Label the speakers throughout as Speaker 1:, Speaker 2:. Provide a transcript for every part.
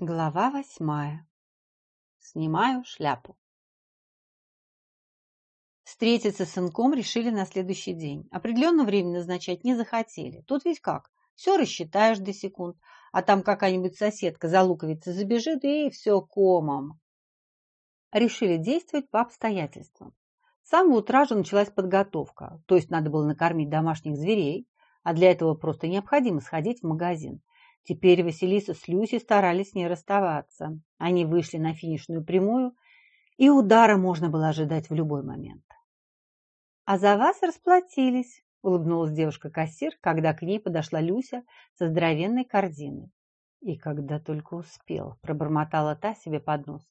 Speaker 1: Глава восьмая. Снимаю шляпу. Встретиться с сынком решили на следующий день. Определенное время назначать не захотели. Тут ведь как? Все рассчитаешь до секунд, а там какая-нибудь соседка за луковицей забежит, и все комом. Решили действовать по обстоятельствам. С самого утра же началась подготовка, то есть надо было накормить домашних зверей, а для этого просто необходимо сходить в магазин. Теперь Василиса с Люси старались не расставаться. Они вышли на финишную прямую, и удара можно было ожидать в любой момент. «А за вас расплатились», – улыбнулась девушка-кассир, когда к ней подошла Люся со здоровенной корзиной. И когда только успел, пробормотала та себе под нос.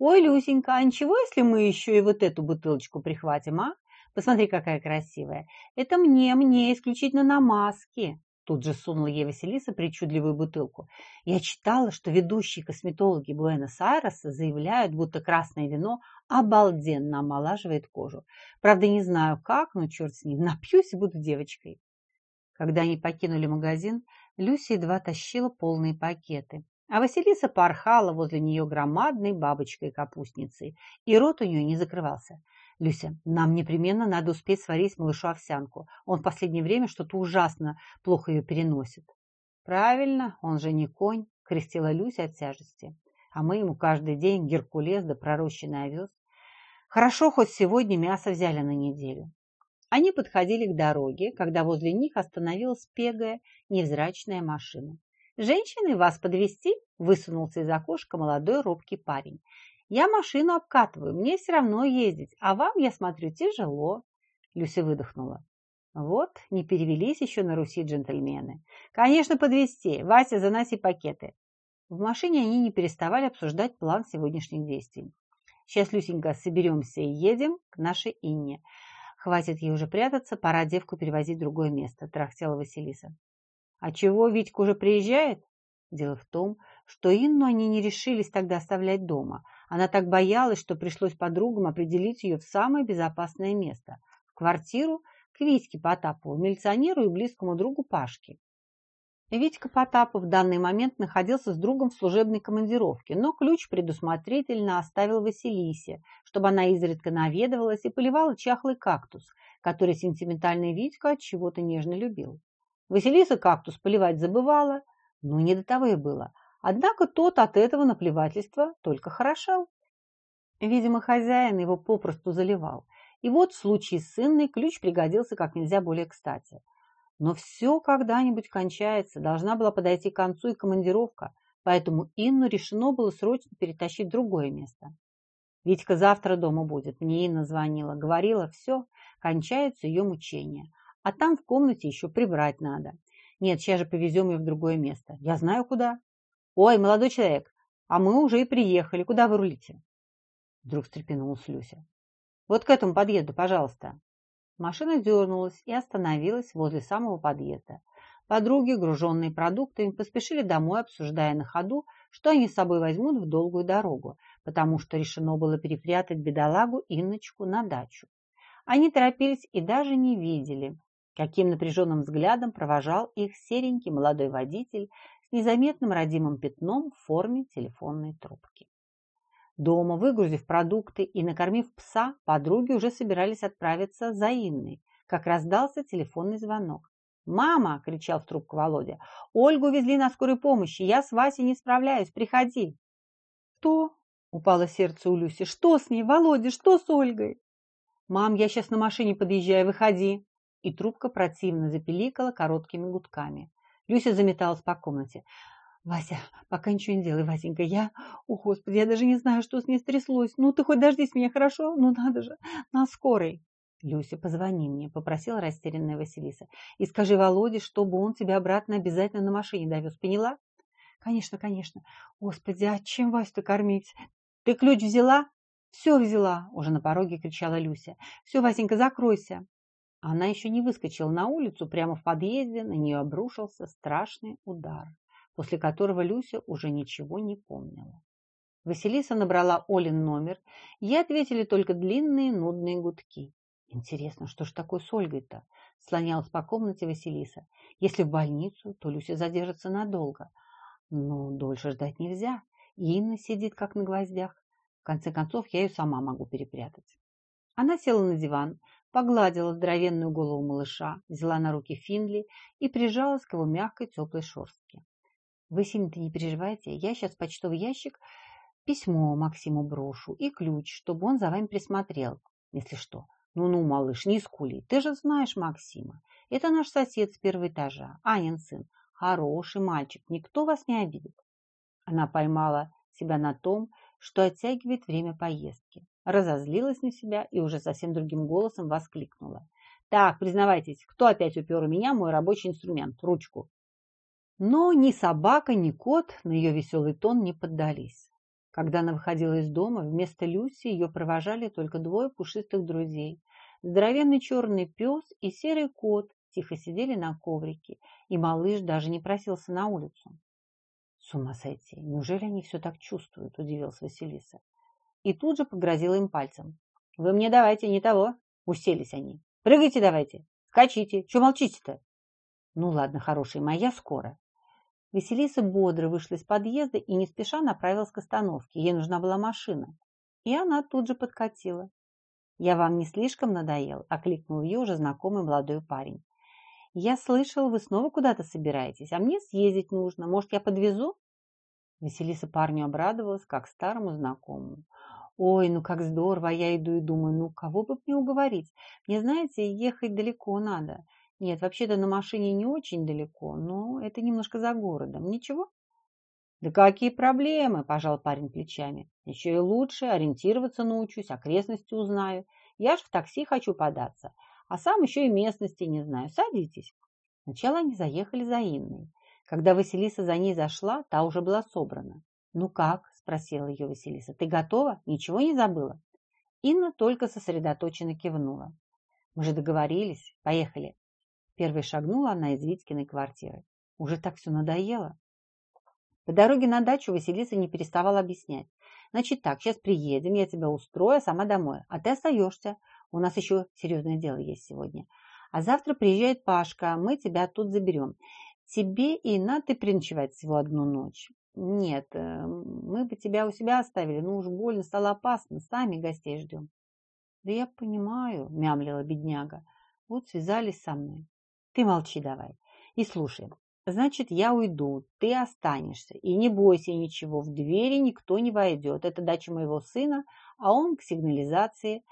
Speaker 1: «Ой, Люсенька, а ничего, если мы еще и вот эту бутылочку прихватим, а? Посмотри, какая красивая. Это мне, мне, исключительно на маске». Тут же сунула ей Василиса причудливую бутылку. Я читала, что ведущие косметологи Буэнос-Айреса заявляют, будто красное вино обалденно омолаживает кожу. Правда, не знаю как, но черт с ним, напьюсь и буду девочкой. Когда они покинули магазин, Люся едва тащила полные пакеты. А Василиса порхала возле нее громадной бабочкой-капустницей, и рот у нее не закрывался. Люся, нам непременно надо успеть сварить малышу овсянку. Он в последнее время что-то ужасно плохо ее переносит. Правильно, он же не конь, крестила Люся от тяжести. А мы ему каждый день геркулес да пророщенный овес. Хорошо, хоть сегодня мясо взяли на неделю. Они подходили к дороге, когда возле них остановилась пегая, невзрачная машина. «Женщины, вас подвести высунулся из окошка молодой робкий парень. Я машину обкатываю, мне все равно ездить, а вам, я смотрю, тяжело. Люся выдохнула. Вот, не перевелись еще на Руси джентльмены. Конечно, подвести. Вася, заноси пакеты. В машине они не переставали обсуждать план сегодняшних действий. Сейчас, Люсенька, соберемся и едем к нашей Инне. Хватит ей уже прятаться, пора девку перевозить в другое место, трахтела Василиса. А чего, Витька уже приезжает? Дело в том, что Инну они не решились тогда оставлять дома. Она так боялась, что пришлось подругам определить ее в самое безопасное место – в квартиру к Витьке Потапову, милиционеру и близкому другу Пашке. Витька Потапов в данный момент находился с другом в служебной командировке, но ключ предусмотрительно оставил Василисе, чтобы она изредка наведывалась и поливала чахлый кактус, который сентиментальный Витька от чего-то нежно любил. Василиса кактус поливать забывала, но не до того и было – Однако тот от этого наплевательства только хорошел. Видимо, хозяин его попросту заливал. И вот в случае с сынной ключ пригодился как нельзя более кстати. Но все когда-нибудь кончается, должна была подойти к концу и командировка, поэтому Инну решено было срочно перетащить в другое место. Витька завтра дома будет, мне Инна звонила, говорила, все, кончаются ее мучения. А там в комнате еще прибрать надо. Нет, сейчас же повезем ее в другое место. Я знаю куда. «Ой, молодой человек, а мы уже и приехали. Куда вы рулите?» Вдруг встрепенулась Люся. «Вот к этому подъезду, пожалуйста». Машина дернулась и остановилась возле самого подъезда. Подруги, груженные продуктами, поспешили домой, обсуждая на ходу, что они с собой возьмут в долгую дорогу, потому что решено было перепрятать бедолагу Инночку на дачу. Они торопились и даже не видели, каким напряженным взглядом провожал их серенький молодой водитель незаметным родимым пятном в форме телефонной трубки. Дома, выгрузив продукты и накормив пса, подруги уже собирались отправиться за Инной, как раздался телефонный звонок. «Мама!» – кричал в трубку Володя. «Ольгу везли на скорой помощи. Я с Васей не справляюсь. Приходи!» «Что?» – упало сердце у Люси. «Что с ней, Володя? Что с Ольгой?» «Мам, я сейчас на машине подъезжаю. Выходи!» И трубка противно запеликала короткими гудками. Люся заметалась по комнате. «Вася, пока ничего не делай, Васенька, я... О, Господи, я даже не знаю, что с ней стряслось. Ну, ты хоть дождись меня, хорошо? Ну, надо же, на скорой». «Люся, позвони мне», — попросила растерянная Василиса. «И скажи Володе, чтобы он тебя обратно обязательно на машине довез. Поняла?» «Конечно, конечно. Господи, а чем Васю-то кормить? Ты ключ взяла?» «Все взяла», — уже на пороге кричала Люся. «Все, Васенька, закройся». Она еще не выскочила на улицу, прямо в подъезде на нее обрушился страшный удар, после которого Люся уже ничего не помнила. Василиса набрала Олин номер, ей ответили только длинные нудные гудки. Интересно, что ж такое с Ольгой-то? Слонялась по комнате Василиса. Если в больницу, то Люся задержится надолго. Но дольше ждать нельзя. Инна сидит как на гвоздях. В конце концов, я ее сама могу перепрятать. Она села на диван, погладила здоровенную голову малыша, взяла на руки Финли и прижалась к его мягкой теплой шерстке. Вы сильно-то не переживайте, я сейчас в почтовый ящик письмо Максиму брошу и ключ, чтобы он за вами присмотрел, если что. Ну-ну, малыш, не скули, ты же знаешь Максима. Это наш сосед с первого этажа, Анин сын. Хороший мальчик, никто вас не обидит. Она поймала себя на том, что оттягивает время поездки. Разозлилась на себя и уже совсем другим голосом воскликнула. «Так, признавайтесь, кто опять упер у меня мой рабочий инструмент, ручку?» Но ни собака, ни кот на ее веселый тон не поддались. Когда она выходила из дома, вместо Люси ее провожали только двое пушистых друзей. Здоровенный черный пес и серый кот тихо сидели на коврике, и малыш даже не просился на улицу. С ума сойти, неужели они все так чувствуют, удивилась Василиса. И тут же погрозила им пальцем. Вы мне давайте не того. Уселись они. Прыгайте давайте, скачите, что молчите-то? Ну ладно, хороший моя, скоро. Василиса бодро вышла из подъезда и не спеша направилась к остановке. Ей нужна была машина. И она тут же подкатила. «Я вам не слишком надоел?» – окликнул ее уже знакомый молодой парень. «Я слышал, вы снова куда-то собираетесь, а мне съездить нужно. Может, я подвезу?» Василиса парню обрадовалась, как старому знакомому. «Ой, ну как здорово!» Я иду и думаю, ну кого бы мне уговорить? Мне, знаете, ехать далеко надо. Нет, вообще-то на машине не очень далеко, но это немножко за городом. Ничего? Да какие проблемы, пожал парень плечами. Еще и лучше, ориентироваться научусь, окрестности узнаю. Я ж в такси хочу податься, а сам еще и местности не знаю. Садитесь. Сначала они заехали за Инной. Когда Василиса за ней зашла, та уже была собрана. «Ну как?» – спросила ее Василиса. «Ты готова? Ничего не забыла?» Инна только сосредоточенно кивнула. «Мы же договорились. Поехали. Первой шагнула она из Витькиной квартиры. Уже так все надоело. По дороге на дачу Василиса не переставала объяснять. Значит так, сейчас приедем, я тебя устрою, а сама домой. А ты остаешься. У нас еще серьезное дело есть сегодня. А завтра приезжает Пашка, мы тебя тут заберем. Тебе и на ты переночевать всего одну ночь. Нет, э, мы бы тебя у себя оставили, но уж больно стало опасно, сами гостей ждем. Да я понимаю, мямлила бедняга. Вот связались со мной. Ты молчи давай и слушай. Значит, я уйду, ты останешься. И не бойся ничего, в двери никто не войдет. Это дача моего сына, а он к сигнализации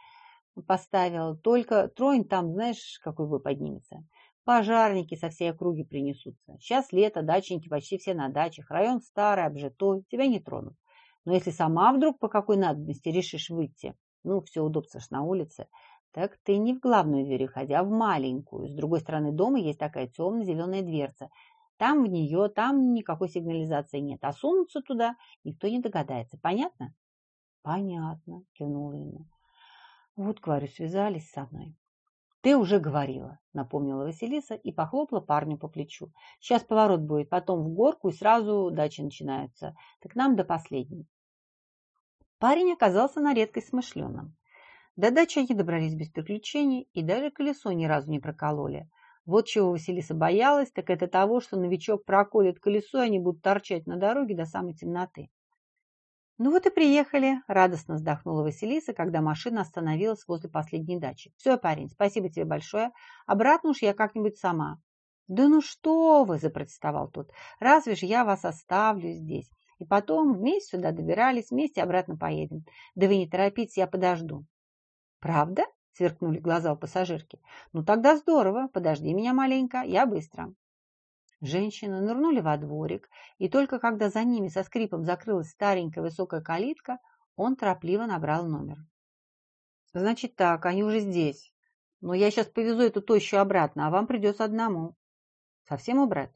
Speaker 1: поставил. Только тронь там, знаешь, какой вы поднимется. Пожарники со всей округи принесутся. Сейчас лето, дачники почти все на дачах. Район старый, обжитой, тебя не тронут. Но если сама вдруг по какой надобности решишь выйти, ну, все удобство ж на улице, так ты не в главную дверь ходи, а в маленькую. С другой стороны дома есть такая темно-зеленая дверца. Там в нее, там никакой сигнализации нет. А сунуться туда никто не догадается. Понятно? Понятно, кивнула Инна. Вот, говорю, связались со мной. Ты уже говорила, напомнила Василиса и похлопала парню по плечу. Сейчас поворот будет, потом в горку и сразу дачи начинаются. Так нам до последней. Парень оказался на редкость смышленым. До дачи они добрались без приключений и даже колесо ни разу не прокололи. Вот чего Василиса боялась, так это того, что новичок проколет колесо, и они будут торчать на дороге до самой темноты. «Ну вот и приехали», – радостно вздохнула Василиса, когда машина остановилась возле последней дачи. «Все, парень, спасибо тебе большое. Обратно уж я как-нибудь сама». «Да ну что вы!» – запротестовал тот. «Разве ж я вас оставлю здесь? И потом вместе сюда добирались, вместе обратно поедем. Да вы не торопитесь, я подожду». «Правда?» – сверкнули глаза у пассажирки. «Ну тогда здорово. Подожди меня маленько, я быстро». Женщины нырнули во дворик, и только когда за ними со скрипом закрылась старенькая высокая калитка, он торопливо набрал номер. «Значит так, они уже здесь. Но я сейчас повезу эту тощу обратно, а вам придется одному». «Совсем убрать?»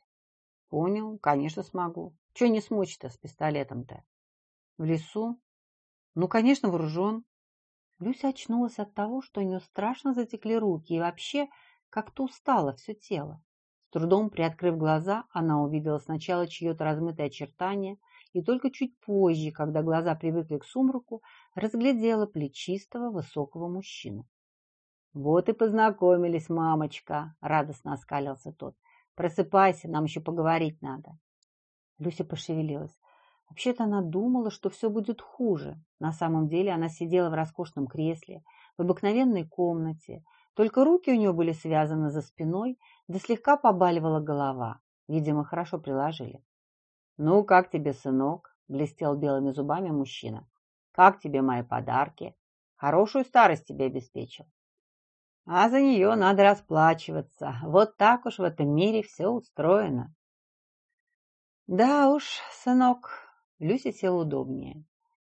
Speaker 1: «Понял, конечно смогу. Чего не смочь-то с пистолетом-то?» «В лесу?» «Ну, конечно, вооружен. Люся очнулась от того, что у нее страшно затекли руки и вообще как-то устало все тело. Трудом приоткрыв глаза, она увидела сначала чье-то размытое очертание и только чуть позже, когда глаза привыкли к сумраку, разглядела плечистого высокого мужчину. «Вот и познакомились, мамочка!» – радостно оскалился тот. «Просыпайся, нам еще поговорить надо». Люся пошевелилась. Вообще-то она думала, что все будет хуже. На самом деле она сидела в роскошном кресле, в обыкновенной комнате. Только руки у нее были связаны за спиной, да слегка побаливала голова. Видимо, хорошо приложили. «Ну, как тебе, сынок?» – блестел белыми зубами мужчина. «Как тебе мои подарки? Хорошую старость тебе обеспечил. А за нее надо расплачиваться. Вот так уж в этом мире все устроено». «Да уж, сынок», – Люся села удобнее.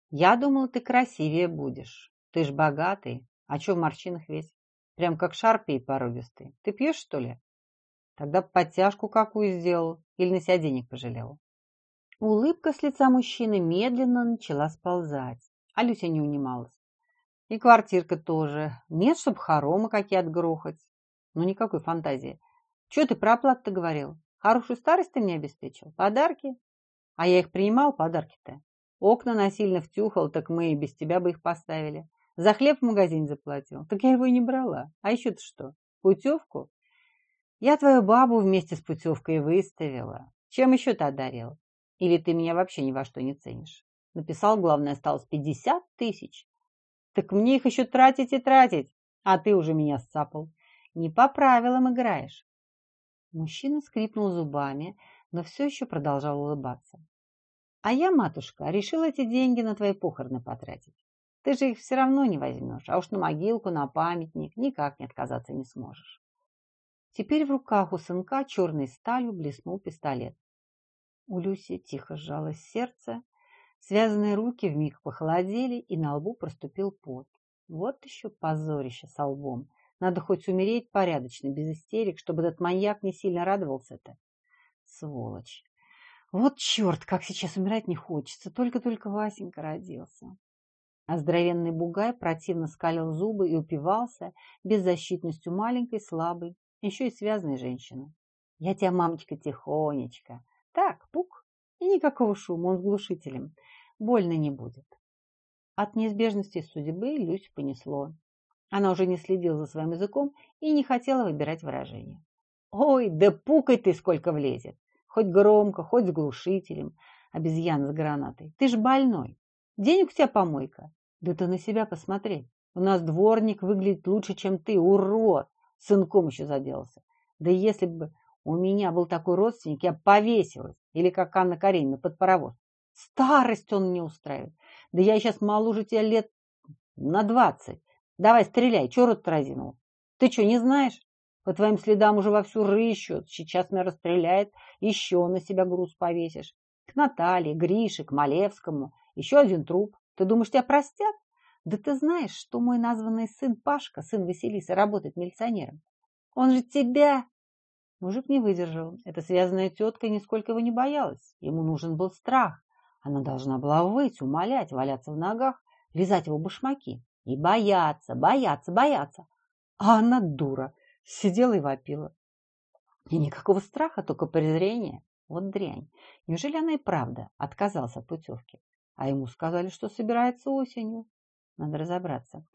Speaker 1: «Я думал, ты красивее будешь. Ты ж богатый. А че в морщинах весь? Прям как шарпей породистый. Ты пьешь, что ли?» Тогда подтяжку какую сделал или на себя денег пожалел. Улыбка с лица мужчины медленно начала сползать, а Люся не унималась. И квартирка тоже. Нет, чтоб хоромы какие отгрохать. Ну, никакой фантазии. Чего ты про оплату-то говорил? Хорошую старость ты мне обеспечил? Подарки? А я их принимал, подарки-то. Окна насильно втюхал, так мы и без тебя бы их поставили. За хлеб в магазин заплатил. Так я его и не брала. А еще-то что? Путевку? Я твою бабу вместе с путевкой выставила. Чем еще ты одарил? Или ты меня вообще ни во что не ценишь? Написал, главное, осталось пятьдесят тысяч. Так мне их еще тратить и тратить, а ты уже меня сцапал. Не по правилам играешь. Мужчина скрипнул зубами, но все еще продолжал улыбаться. А я, матушка, решил эти деньги на твои похороны потратить. Ты же их все равно не возьмешь, а уж на могилку, на памятник никак не отказаться не сможешь. Теперь в руках у сынка черной сталью блеснул пистолет. У Люси тихо сжалось сердце, связанные руки вмиг похолодели, и на лбу проступил пот. Вот еще позорище со лбом. Надо хоть умереть порядочно, без истерик, чтобы этот маньяк не сильно радовался-то. Сволочь. Вот черт, как сейчас умирать не хочется. Только-только Васенька родился. А здоровенный бугай противно скалил зубы и упивался беззащитностью маленькой, слабой, еще и связанной женщины. Я тебя, мамочка, тихонечко. Так, пук, и никакого шума, он с глушителем. Больно не будет. От неизбежности судьбы Люсь понесло. Она уже не следила за своим языком и не хотела выбирать выражение. «Ой, да пукай ты, сколько влезет! Хоть громко, хоть с глушителем, обезьяна с гранатой. Ты ж больной. Денег у тебя помойка. Да ты на себя посмотри. У нас дворник выглядит лучше, чем ты, урод! Сынком еще заделался. Да если бы у меня был такой родственник, я повесилась. Или как Анна Каренина под паровоз. Старость он не устраивает. Да я сейчас моложе тебя лет на двадцать. Давай, стреляй, чё рот разинул? Ты что, не знаешь? По твоим следам уже вовсю рыщут. Сейчас меня расстреляет, еще на себя груз повесишь. К Наталье, Грише, к Малевскому. Еще один труп. Ты думаешь, тебя простят? Да ты знаешь, что мой названный сын Пашка, сын Василисы, работает милиционером. Он же тебя Мужик не выдержал. Эта связанная тетка нисколько его не боялась. Ему нужен был страх. Она должна была выть, умолять, валяться в ногах, лизать его башмаки. И бояться, бояться, бояться. А она дура. Сидела и вопила. И никакого страха, только презрение. Вот дрянь. Неужели она и правда отказалась от путевки? А ему сказали, что собирается осенью. Надо разобраться.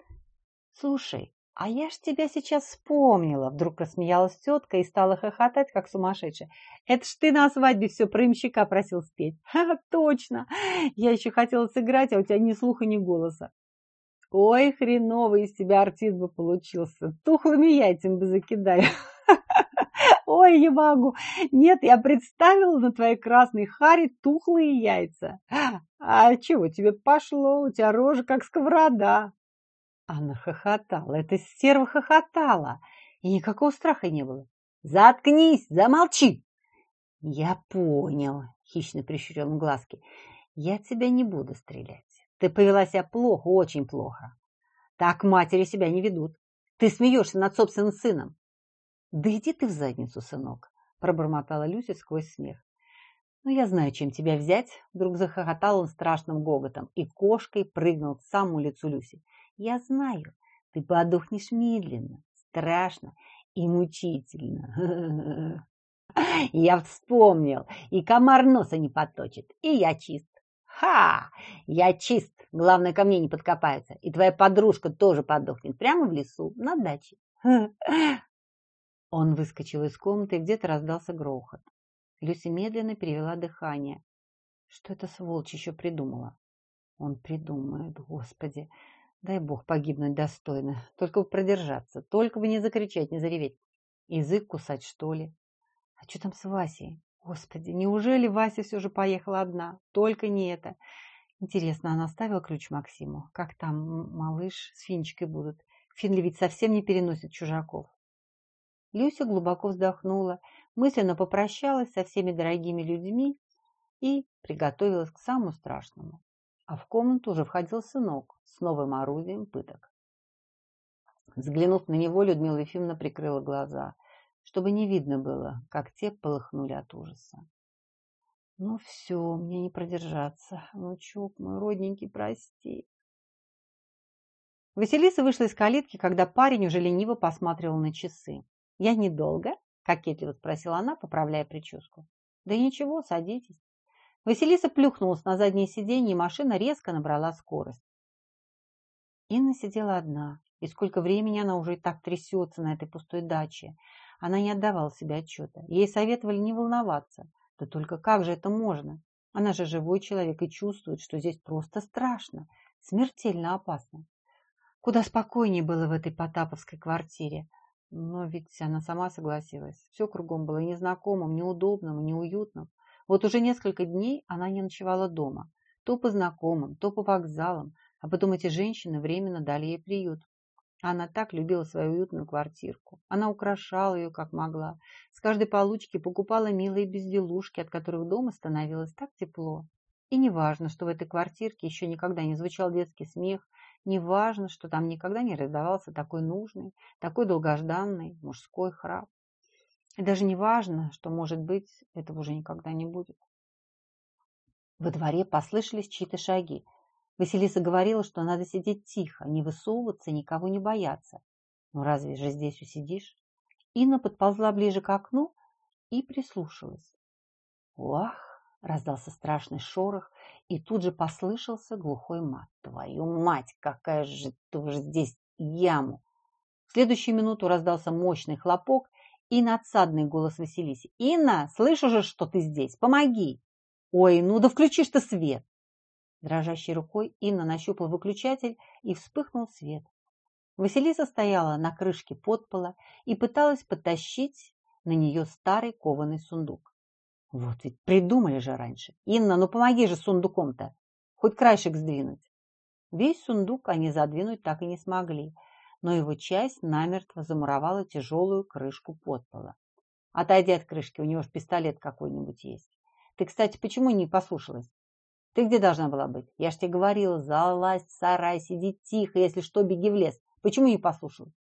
Speaker 1: Слушай, «А я ж тебя сейчас вспомнила!» Вдруг рассмеялась тетка и стала хохотать, как сумасшедшая. «Это ж ты на свадьбе все про имщика просил спеть!» «Ха, точно! Я еще хотела сыграть, а у тебя ни слуха, ни голоса!» «Ой, хреновый из тебя артист бы получился! Тухлыми яйцами бы закидали!» «Ой, не могу! Нет, я представила на твоей красной харе тухлые яйца!» «А чего тебе пошло? У тебя рожа как сковорода!» Она хохотала, эта стерва хохотала, и никакого страха не было. «Заткнись, замолчи!» «Я понял», — хищно прищурил глазки. «Я тебя не буду стрелять. Ты повела себя плохо, очень плохо. Так матери себя не ведут. Ты смеешься над собственным сыном». «Да иди ты в задницу, сынок», — пробормотала Люся сквозь смех. «Ну, я знаю, чем тебя взять», — вдруг захохотал он страшным гоготом и кошкой прыгнул к самому лицу Люси. Я знаю, ты подохнешь медленно, страшно и мучительно. Я вспомнил, и комар носа не поточит, и я чист. Ха! Я чист, главное, ко мне не подкопается, и твоя подружка тоже подохнет прямо в лесу, на даче. Он выскочил из комнаты, и где-то раздался грохот. Люся медленно перевела дыхание. Что это сволочь еще придумала? Он придумает, господи. Дай бог погибнуть достойно. Только бы продержаться. Только бы не закричать, не зареветь. Язык кусать, что ли? А что там с Васей? Господи, неужели Вася все же поехала одна? Только не это. Интересно, она оставила ключ Максиму? Как там малыш с Финчикой будут? Финли ведь совсем не переносит чужаков. Люся глубоко вздохнула, мысленно попрощалась со всеми дорогими людьми и приготовилась к самому страшному. А в комнату уже входил сынок с новым орудием пыток. Взглянув на него, Людмила Ефимовна прикрыла глаза, чтобы не видно было, как те полыхнули от ужаса. Ну все, мне не продержаться. Внучок мой родненький, прости. Василиса вышла из калитки, когда парень уже лениво посматривал на часы. «Я недолго?» – кокетливо спросила она, поправляя прическу. «Да ничего, садитесь». Василиса плюхнулась на заднее сиденье, и машина резко набрала скорость. Инна сидела одна, и сколько времени она уже и так трясется на этой пустой даче. Она не отдавала себе отчета. Ей советовали не волноваться. Да только как же это можно? Она же живой человек и чувствует, что здесь просто страшно, смертельно опасно. Куда спокойнее было в этой потаповской квартире. Но ведь она сама согласилась. Все кругом было незнакомым, неудобным, неуютным. Вот уже несколько дней она не ночевала дома. То по знакомым, то по вокзалам. А потом эти женщины временно дали ей приют. Она так любила свою уютную квартирку. Она украшала ее как могла. С каждой получки покупала милые безделушки, от которых дома становилось так тепло. И не важно, что в этой квартирке еще никогда не звучал детский смех, не важно, что там никогда не раздавался такой нужный, такой долгожданный мужской храп. И даже не важно, что, может быть, этого уже никогда не будет. Во дворе послышались чьи-то шаги. Василиса говорила, что надо сидеть тихо, не высовываться, никого не бояться. Ну разве же здесь усидишь? Инна подползла ближе к окну и прислушалась. Ох, раздался страшный шорох, и тут же послышался глухой мат. Твою мать, какая же ты уже здесь яму! В следующую минуту раздался мощный хлопок и надсадный голос Василиси. «Инна, слышу же, что ты здесь! Помоги!» «Ой, ну да включишь ты свет!» Дрожащей рукой Инна нащупала выключатель, и вспыхнул свет. Василиса стояла на крышке подпола и пыталась потащить на нее старый кованый сундук. Вот ведь придумали же раньше. Инна, ну помоги же сундуком-то, хоть краешек сдвинуть. Весь сундук они задвинуть так и не смогли, но его часть намертво замуровала тяжелую крышку подпола. Отойди от крышки, у него ж пистолет какой-нибудь есть. Ты, кстати, почему не послушалась? Ты где должна была быть? Я ж тебе говорила, залазь в сарай, сиди тихо, если что, беги в лес. Почему не послушал?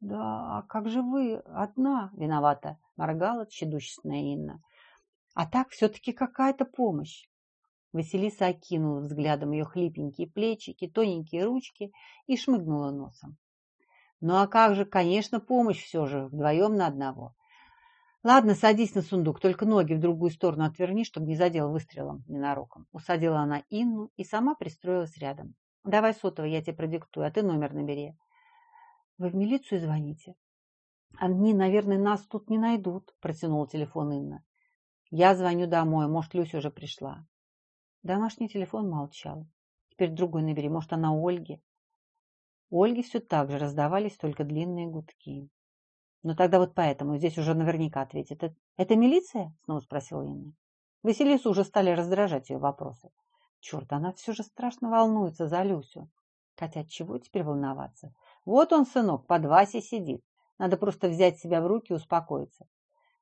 Speaker 1: Да, а как же вы одна виновата? Моргала тщедущественная Инна. А так все-таки какая-то помощь. Василиса окинула взглядом ее хлипенькие плечики, тоненькие ручки и шмыгнула носом. Ну а как же, конечно, помощь все же, вдвоем на одного. Ладно, садись на сундук, только ноги в другую сторону отверни, чтобы не задел выстрелом ненароком. Усадила она Инну и сама пристроилась рядом. Давай сотовый, я тебе продиктую, а ты номер набери. Вы в милицию звоните? Они, наверное, нас тут не найдут, протянула телефон Инна. Я звоню домой, может, Люся уже пришла. Домашний телефон молчал. Теперь другой набери, может, она у Ольги. У Ольги все так же раздавались только длинные гудки. Ну тогда вот поэтому здесь уже наверняка ответит. Это, это милиция? Снова спросила Инна. Василису уже стали раздражать ее вопросы. Черт, она все же страшно волнуется за Люсю. Хотя чего теперь волноваться? Вот он, сынок, под Васей сидит. Надо просто взять себя в руки и успокоиться.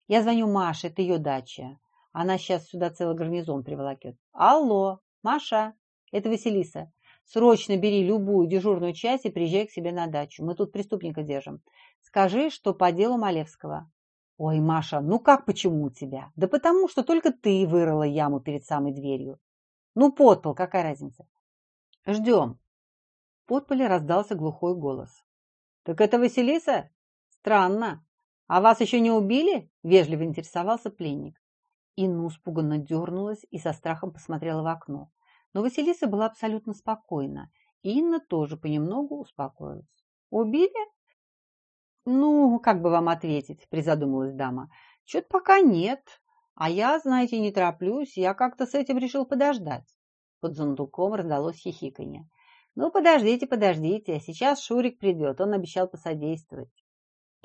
Speaker 1: Я звоню Маше, это ее дача. Она сейчас сюда целый гарнизон приволокет. Алло, Маша, это Василиса. Срочно бери любую дежурную часть и приезжай к себе на дачу. Мы тут преступника держим. Скажи, что по делу Малевского. Ой, Маша, ну как почему у тебя? Да потому, что только ты вырыла яму перед самой дверью. Ну, подпол, какая разница? Ждем. В подполе раздался глухой голос. Так это Василиса? Странно. А вас еще не убили? Вежливо интересовался пленник. Инна испуганно дернулась и со страхом посмотрела в окно. Но Василиса была абсолютно спокойна. Инна тоже понемногу успокоилась. «Убили?» «Ну, как бы вам ответить?» – призадумалась дама. «Чё-то пока нет. А я, знаете, не тороплюсь, я как-то с этим решил подождать. Под сундуком раздалось хихиканье. Ну, подождите, подождите, сейчас Шурик придет, он обещал посодействовать.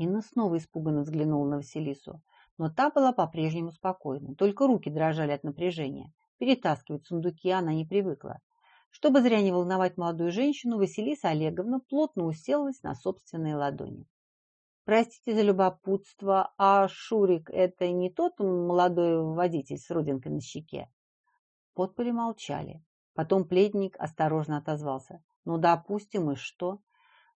Speaker 1: Инна снова испуганно взглянула на Василису, но та была по-прежнему спокойна, только руки дрожали от напряжения. Перетаскивать сундуки она не привыкла. Чтобы зря не волновать молодую женщину, Василиса Олеговна плотно уселась на собственные ладони. Простите за любопытство, а Шурик – это не тот молодой водитель с родинкой на щеке? Подполи молчали. Потом плетник осторожно отозвался. Ну, допустим, и что?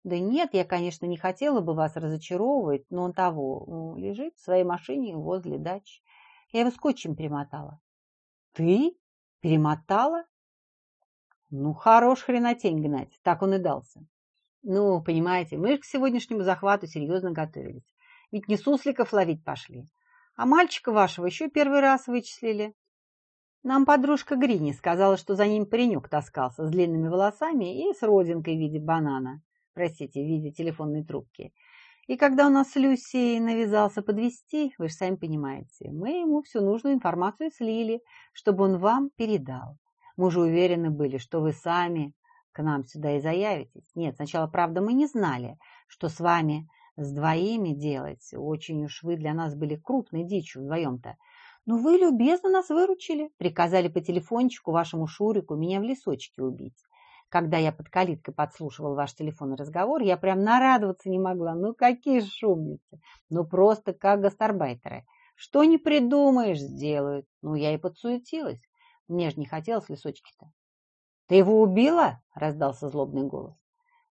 Speaker 1: Да нет, я, конечно, не хотела бы вас разочаровывать, но он того, лежит в своей машине возле дачи. Я его скотчем перемотала. Ты? Перемотала? Ну, хорош хренотень гнать, так он и дался. Ну, понимаете, мы к сегодняшнему захвату серьезно готовились. Ведь не сусликов ловить пошли. А мальчика вашего еще первый раз вычислили. Нам подружка Грини сказала, что за ним паренек таскался с длинными волосами и с родинкой в виде банана. Простите, в виде телефонной трубки. И когда у нас с Люсей навязался подвести, вы же сами понимаете, мы ему всю нужную информацию слили, чтобы он вам передал. Мы же уверены были, что вы сами к нам сюда и заявитесь. Нет, сначала, правда, мы не знали, что с вами с двоими делать. Очень уж вы для нас были крупной дичью вдвоем-то. Но вы любезно нас выручили. Приказали по телефончику вашему Шурику меня в лесочке убить. Когда я под калиткой подслушивал ваш телефонный разговор, я прям нарадоваться не могла. Ну, какие шумницы! Ну, просто как гастарбайтеры. Что не придумаешь, сделают. Ну, я и подсуетилась. Мне же не хотелось лесочки-то. «Ты его убила?» – раздался злобный голос.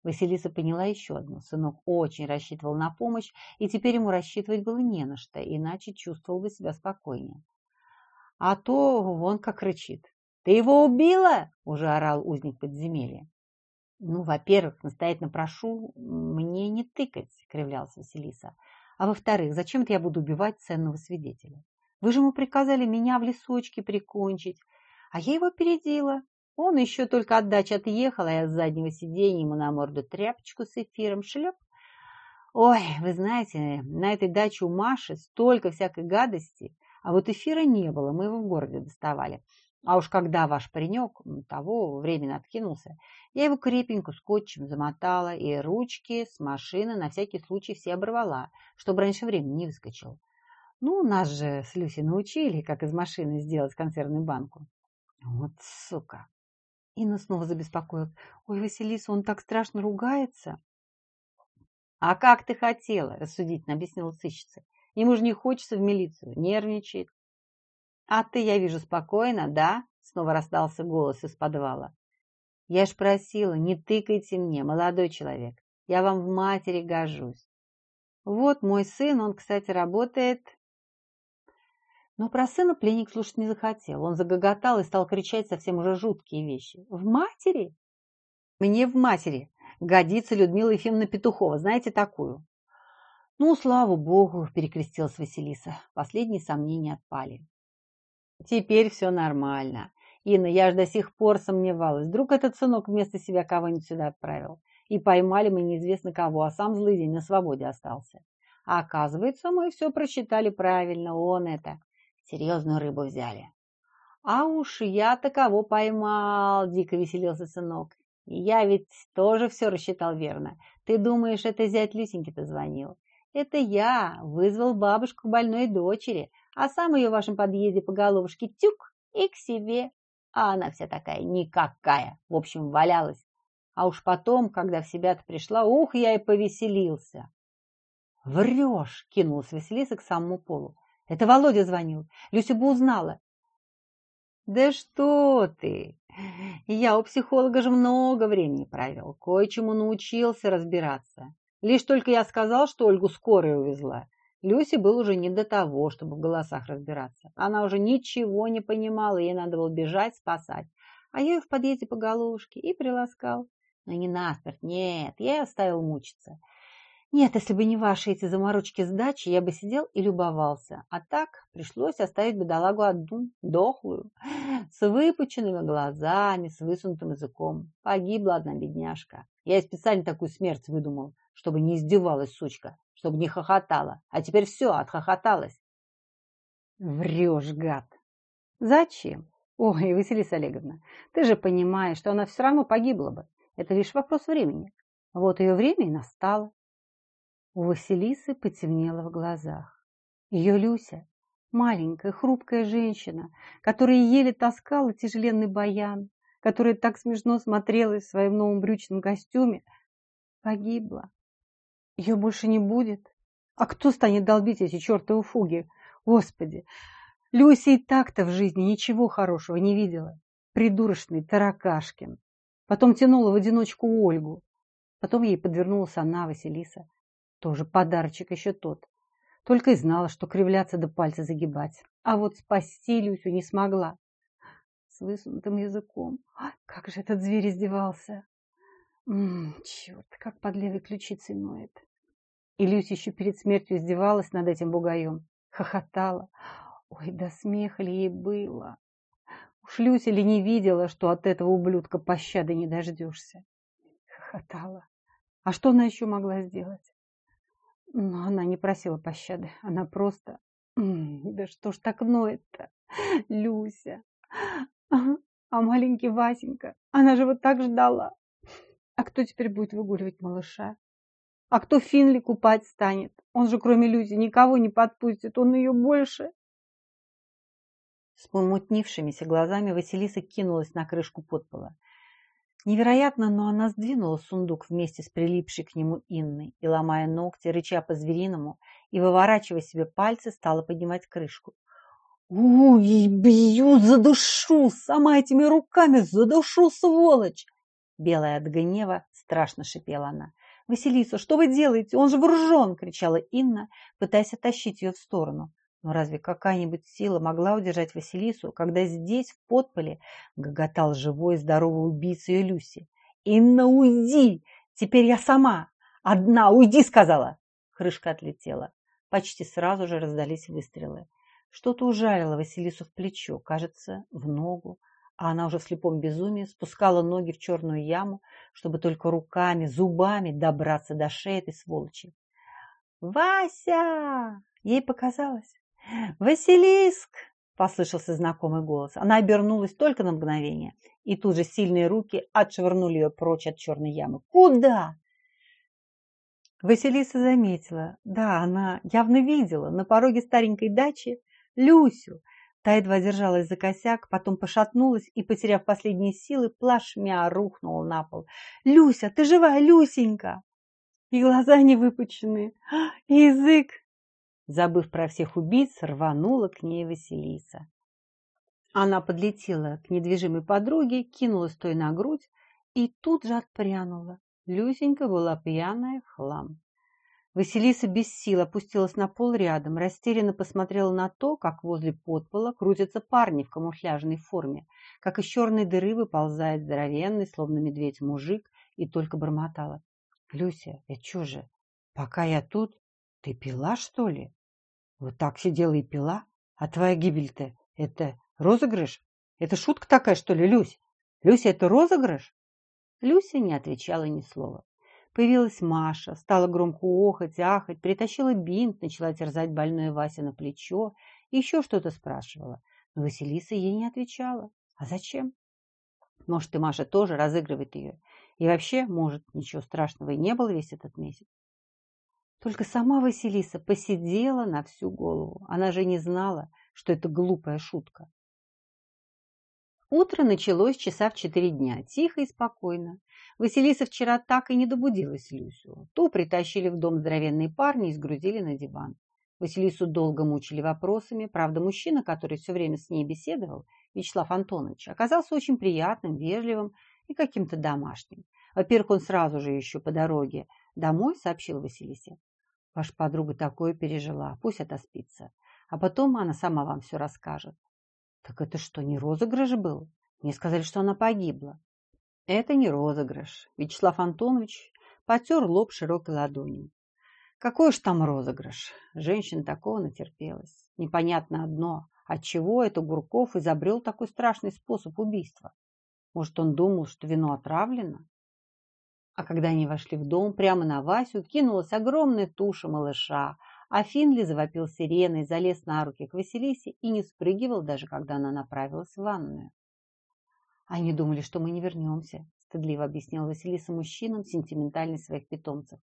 Speaker 1: Василиса поняла еще одну. Сынок очень рассчитывал на помощь, и теперь ему рассчитывать было не на что, иначе чувствовал бы себя спокойнее. А то вон как рычит. «Ты его убила?» – уже орал узник подземелья. «Ну, во-первых, настоятельно прошу мне не тыкать», – кривлялась Василиса. «А во-вторых, зачем-то я буду убивать ценного свидетеля? Вы же ему приказали меня в лесочке прикончить, а я его опередила. Он еще только от дачи отъехал, а я с заднего сиденья ему на морду тряпочку с эфиром шлеп. Ой, вы знаете, на этой даче у Маши столько всякой гадости, а вот эфира не было, мы его в городе доставали. А уж когда ваш паренек того временно откинулся, я его крепенько скотчем замотала и ручки с машины на всякий случай все оборвала, чтобы раньше времени не выскочил. Ну, нас же с Люси научили, как из машины сделать консервную банку. Вот сука! Инна снова забеспокоилась. Ой, Василиса, он так страшно ругается. А как ты хотела, рассудительно объяснила сыщица. Ему же не хочется в милицию, нервничает. А ты, я вижу, спокойно, да? Снова раздался голос из подвала. Я ж просила, не тыкайте мне, молодой человек. Я вам в матери гожусь. Вот мой сын, он, кстати, работает но про сына пленник слушать не захотел. Он загоготал и стал кричать совсем уже жуткие вещи. «В матери?» «Мне в матери. Годится Людмила Ефимовна Петухова. Знаете такую?» «Ну, слава богу», – перекрестилась Василиса. Последние сомнения отпали. «Теперь все нормально. Инна, я ж до сих пор сомневалась. Вдруг этот сынок вместо себя кого-нибудь сюда отправил. И поймали мы неизвестно кого, а сам злый день на свободе остался. А оказывается, мы все просчитали правильно. Он это серьезную рыбу взяли. А уж я-то кого поймал, дико веселился сынок. Я ведь тоже все рассчитал верно. Ты думаешь, это зять Люсеньки-то звонил? Это я вызвал бабушку больной дочери, а сам ее в вашем подъезде по головушке тюк и к себе. А она вся такая никакая, в общем, валялась. А уж потом, когда в себя-то пришла, ух, я и повеселился. «Врешь!» — кинулась Василиса к самому полу. Это Володя звонил. Люся бы узнала. Да что ты! Я у психолога же много времени провел. Кое-чему научился разбираться. Лишь только я сказал, что Ольгу скорая увезла. Люсе был уже не до того, чтобы в голосах разбираться. Она уже ничего не понимала, ей надо было бежать, спасать. А я ее в подъезде по головушке и приласкал. Но не насмерть, нет, я оставил мучиться. Нет, если бы не ваши эти заморочки с дачи, я бы сидел и любовался. А так пришлось оставить бедолагу одну, дохлую, с выпученными глазами, с высунутым языком. Погибла одна бедняжка. Я и специально такую смерть выдумал, чтобы не издевалась сучка, чтобы не хохотала. А теперь все, отхохоталась. Врешь, гад. Зачем? Ой, Василиса Олеговна, ты же понимаешь, что она все равно погибла бы. Это лишь вопрос времени. Вот ее время и настало. У Василисы потемнело в глазах. Ее Люся, маленькая, хрупкая женщина, которая еле таскала тяжеленный баян, которая так смешно смотрелась в своем новом брючном костюме, погибла. Ее больше не будет. А кто станет долбить эти чертовы фуги? Господи, Люся и так-то в жизни ничего хорошего не видела. Придурочный Таракашкин. Потом тянула в одиночку Ольгу. Потом ей подвернулась она, Василиса. Тоже подарочек еще тот. Только и знала, что кривляться до пальца загибать. А вот спасти Люсю не смогла. С высунутым языком. Как же этот зверь издевался. М -м, черт, как под левой ключицей ноет. И Люся еще перед смертью издевалась над этим бугаем. Хохотала. Ой, да смеха ли ей было. Уж Люся ли не видела, что от этого ублюдка пощады не дождешься. Хохотала. А что она еще могла сделать? Но она не просила пощады. Она просто... Да что ж так ноет-то, Люся? А маленький Васенька, она же вот так ждала. А кто теперь будет выгуливать малыша? А кто Финли купать станет? Он же кроме Люси никого не подпустит, он ее больше. С помутнившимися глазами Василиса кинулась на крышку подпола. Невероятно, но она сдвинула сундук вместе с прилипшей к нему Инной и, ломая ногти, рыча по-звериному и выворачивая себе пальцы, стала поднимать крышку. «Уй, бью за душу! Сама этими руками за душу, сволочь!» Белая от гнева, страшно шипела она. «Василиса, что вы делаете? Он же вооружен!» – кричала Инна, пытаясь оттащить ее в сторону. Но разве какая-нибудь сила могла удержать Василису, когда здесь, в подполе, гоготал живой здоровый убийца ее Люси? «Инна, уйди! Теперь я сама! Одна! Уйди!» – сказала. Крышка отлетела. Почти сразу же раздались выстрелы. Что-то ужалило Василису в плечо, кажется, в ногу, а она уже в слепом безумии спускала ноги в черную яму, чтобы только руками, зубами добраться до шеи этой сволочи. «Вася!» Ей показалось. «Василиск!» – послышался знакомый голос. Она обернулась только на мгновение, и тут же сильные руки отшвырнули ее прочь от черной ямы. «Куда?» Василиса заметила. Да, она явно видела на пороге старенькой дачи Люсю. Та едва держалась за косяк, потом пошатнулась и, потеряв последние силы, плашмя рухнула на пол. «Люся, ты живая, Люсенька!» И глаза не выпучены, и язык Забыв про всех убийц, рванула к ней Василиса. Она подлетела к недвижимой подруге, кинулась той на грудь и тут же отпрянула. Люсенька была пьяная в хлам. Василиса без сил опустилась на пол рядом, растерянно посмотрела на то, как возле подпола крутятся парни в камуфляжной форме, как из черной дыры выползает здоровенный, словно медведь, мужик, и только бормотала. «Люся, это что же, пока я тут, ты пила, что ли?» Вот так сидела и пила. А твоя гибель-то – это розыгрыш? Это шутка такая, что ли, Люсь? Люся, это розыгрыш? Люся не отвечала ни слова. Появилась Маша, стала громко охать, ахать, притащила бинт, начала терзать больное Вася на плечо еще что-то спрашивала. Но Василиса ей не отвечала. А зачем? Может, и Маша тоже разыгрывает ее. И вообще, может, ничего страшного и не было весь этот месяц. Только сама Василиса посидела на всю голову. Она же не знала, что это глупая шутка. Утро началось часа в четыре дня, тихо и спокойно. Василиса вчера так и не добудилась Люсю. Ту притащили в дом здоровенные парни и сгрузили на диван. Василису долго мучили вопросами. Правда, мужчина, который все время с ней беседовал, Вячеслав Антонович, оказался очень приятным, вежливым и каким-то домашним. Во-первых, он сразу же еще по дороге домой сообщил Василисе, Ваша подруга такое пережила, пусть отоспится. А потом она сама вам все расскажет. Так это что, не розыгрыш был? Мне сказали, что она погибла. Это не розыгрыш. Вячеслав Антонович потер лоб широкой ладонью. Какой уж там розыгрыш? Женщина такого натерпелась. Непонятно одно, отчего это Гурков изобрел такой страшный способ убийства. Может, он думал, что вино отравлено? А когда они вошли в дом, прямо на Васю кинулась огромная туша малыша, а Финли завопил сиреной, залез на руки к Василисе и не спрыгивал, даже когда она направилась в ванную. «Они думали, что мы не вернемся», – стыдливо объяснил Василиса мужчинам сентиментальность своих питомцев.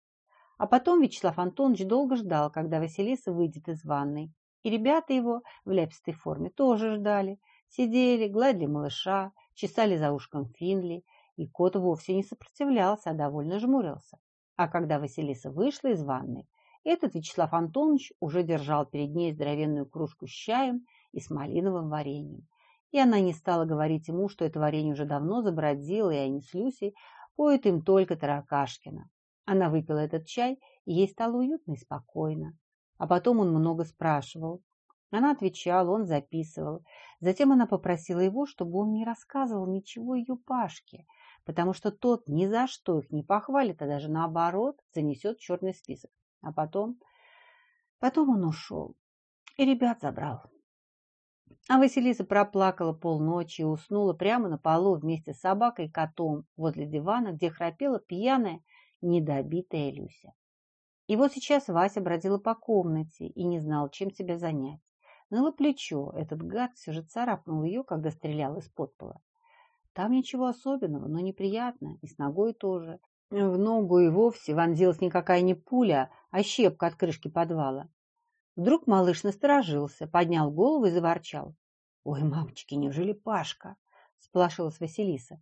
Speaker 1: А потом Вячеслав Антонович долго ждал, когда Василиса выйдет из ванной. И ребята его в ляпистой форме тоже ждали. Сидели, гладили малыша, чесали за ушком Финли, и кот вовсе не сопротивлялся, а довольно жмурился. А когда Василиса вышла из ванной, этот Вячеслав Антонович уже держал перед ней здоровенную кружку с чаем и с малиновым вареньем. И она не стала говорить ему, что это варенье уже давно забродило, и они с Люсей поют им только Таракашкина. Она выпила этот чай, и ей стало уютно и спокойно. А потом он много спрашивал. Она отвечала, он записывал. Затем она попросила его, чтобы он не рассказывал ничего ее Пашке, потому что тот ни за что их не похвалит, а даже наоборот занесет черный список. А потом... Потом он ушел и ребят забрал. А Василиса проплакала полночи и уснула прямо на полу вместе с собакой и котом возле дивана, где храпела пьяная, недобитая Люся. И вот сейчас Вася бродила по комнате и не знал, чем себя занять. Ныло плечо, этот гад все же царапнул ее, когда стрелял из-под пола. Там ничего особенного, но неприятно, и с ногой тоже. В ногу и вовсе вонзилась никакая не пуля, а щепка от крышки подвала. Вдруг малыш насторожился, поднял голову и заворчал. «Ой, мамочки, неужели Пашка?» – сполошилась Василиса.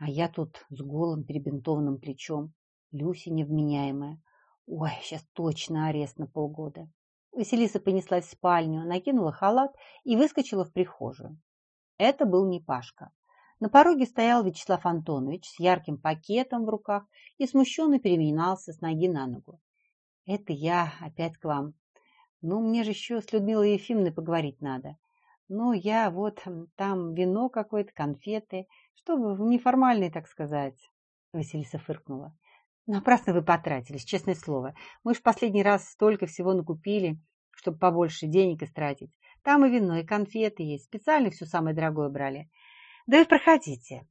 Speaker 1: А я тут с голым перебинтованным плечом. Люся невменяемая. Ой, сейчас точно арест на полгода. Василиса понеслась в спальню, накинула халат и выскочила в прихожую. Это был не Пашка. На пороге стоял Вячеслав Антонович с ярким пакетом в руках и смущенно переминался с ноги на ногу. «Это я опять к вам. Ну, мне же еще с Людмилой Ефимовной поговорить надо. Ну, я вот там вино какое-то, конфеты, чтобы неформальные, так сказать». Василиса фыркнула. «Напрасно вы потратились, честное слово. Мы ж в последний раз столько всего накупили, чтобы побольше денег истратить. Там и вино, и конфеты есть. Специально все самое дорогое брали. Да вы проходите.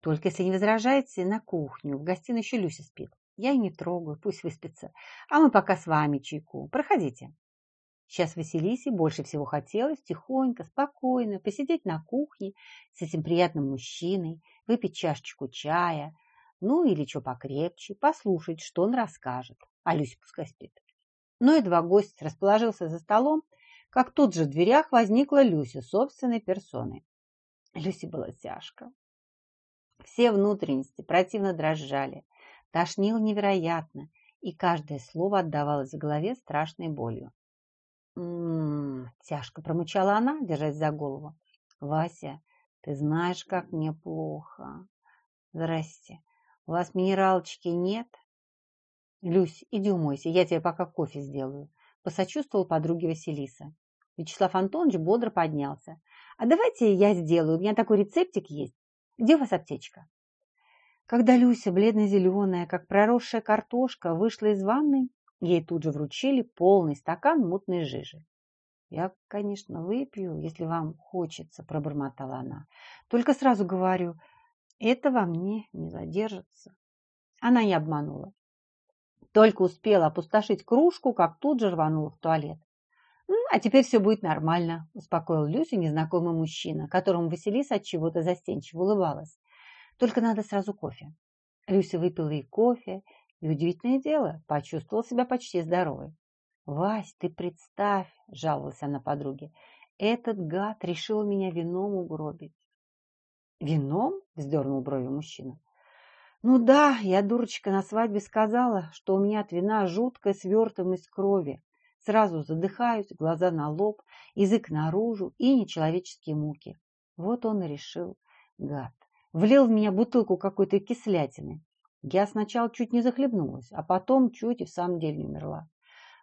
Speaker 1: Только если не возражаете, на кухню. В гостиной еще Люся спит. Я и не трогаю, пусть выспится. А мы пока с вами чайку. Проходите. Сейчас Василисе больше всего хотелось тихонько, спокойно посидеть на кухне с этим приятным мужчиной, выпить чашечку чая, ну или что покрепче, послушать, что он расскажет. А Люся пускай спит. Но едва гость расположился за столом, как тут же в дверях возникла Люся собственной персоной. Люсе было тяжко. Все внутренности противно дрожали, тошнило невероятно, и каждое слово отдавалось в голове страшной болью. «М-м-м», тяжко промычала она, держась за голову. «Вася, ты знаешь, как мне плохо. Здрасте. У вас минералочки нет?» «Люсь, иди умойся, я тебе пока кофе сделаю», – посочувствовал подруге Василиса. Вячеслав Антонович бодро поднялся. А давайте я сделаю, у меня такой рецептик есть. Где у вас аптечка? Когда Люся, бледно-зеленая, как проросшая картошка, вышла из ванной, ей тут же вручили полный стакан мутной жижи. «Я, конечно, выпью, если вам хочется», – пробормотала она. «Только сразу говорю, это во мне не задержится». Она не обманула. Только успела опустошить кружку, как тут же рванула в туалет. «А теперь все будет нормально», – успокоил Люсю незнакомый мужчина, которому Василиса от чего-то застенчиво улыбалась. «Только надо сразу кофе». Люся выпила и кофе, и, удивительное дело, почувствовала себя почти здоровой. «Вась, ты представь», – жаловалась она подруге, – «этот гад решил меня вином угробить». «Вином?» – вздернул брови мужчина. «Ну да, я, дурочка, на свадьбе сказала, что у меня от вина жуткая свертывность крови, Сразу задыхаюсь, глаза на лоб, язык наружу и нечеловеческие муки. Вот он и решил, гад. Влил в меня бутылку какой-то кислятины. Я сначала чуть не захлебнулась, а потом чуть и в самом деле умерла.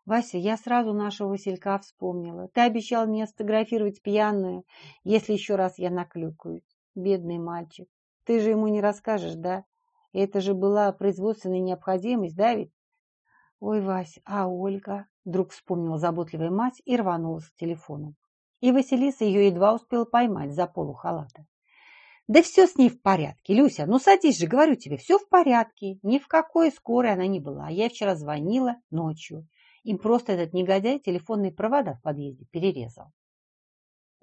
Speaker 1: Вася, я сразу нашего Василька вспомнила. Ты обещал меня сфотографировать пьяную, если еще раз я наклюкаюсь. Бедный мальчик. Ты же ему не расскажешь, да? Это же была производственная необходимость, да ведь? Ой, Вась, а Ольга? Вдруг вспомнила заботливая мать и рванулась к телефону. И Василиса ее едва успела поймать за полу халата. Да все с ней в порядке, Люся, ну садись же, говорю тебе, все в порядке. Ни в какой скорой она не была. Я вчера звонила ночью. Им просто этот негодяй телефонные провода в подъезде перерезал.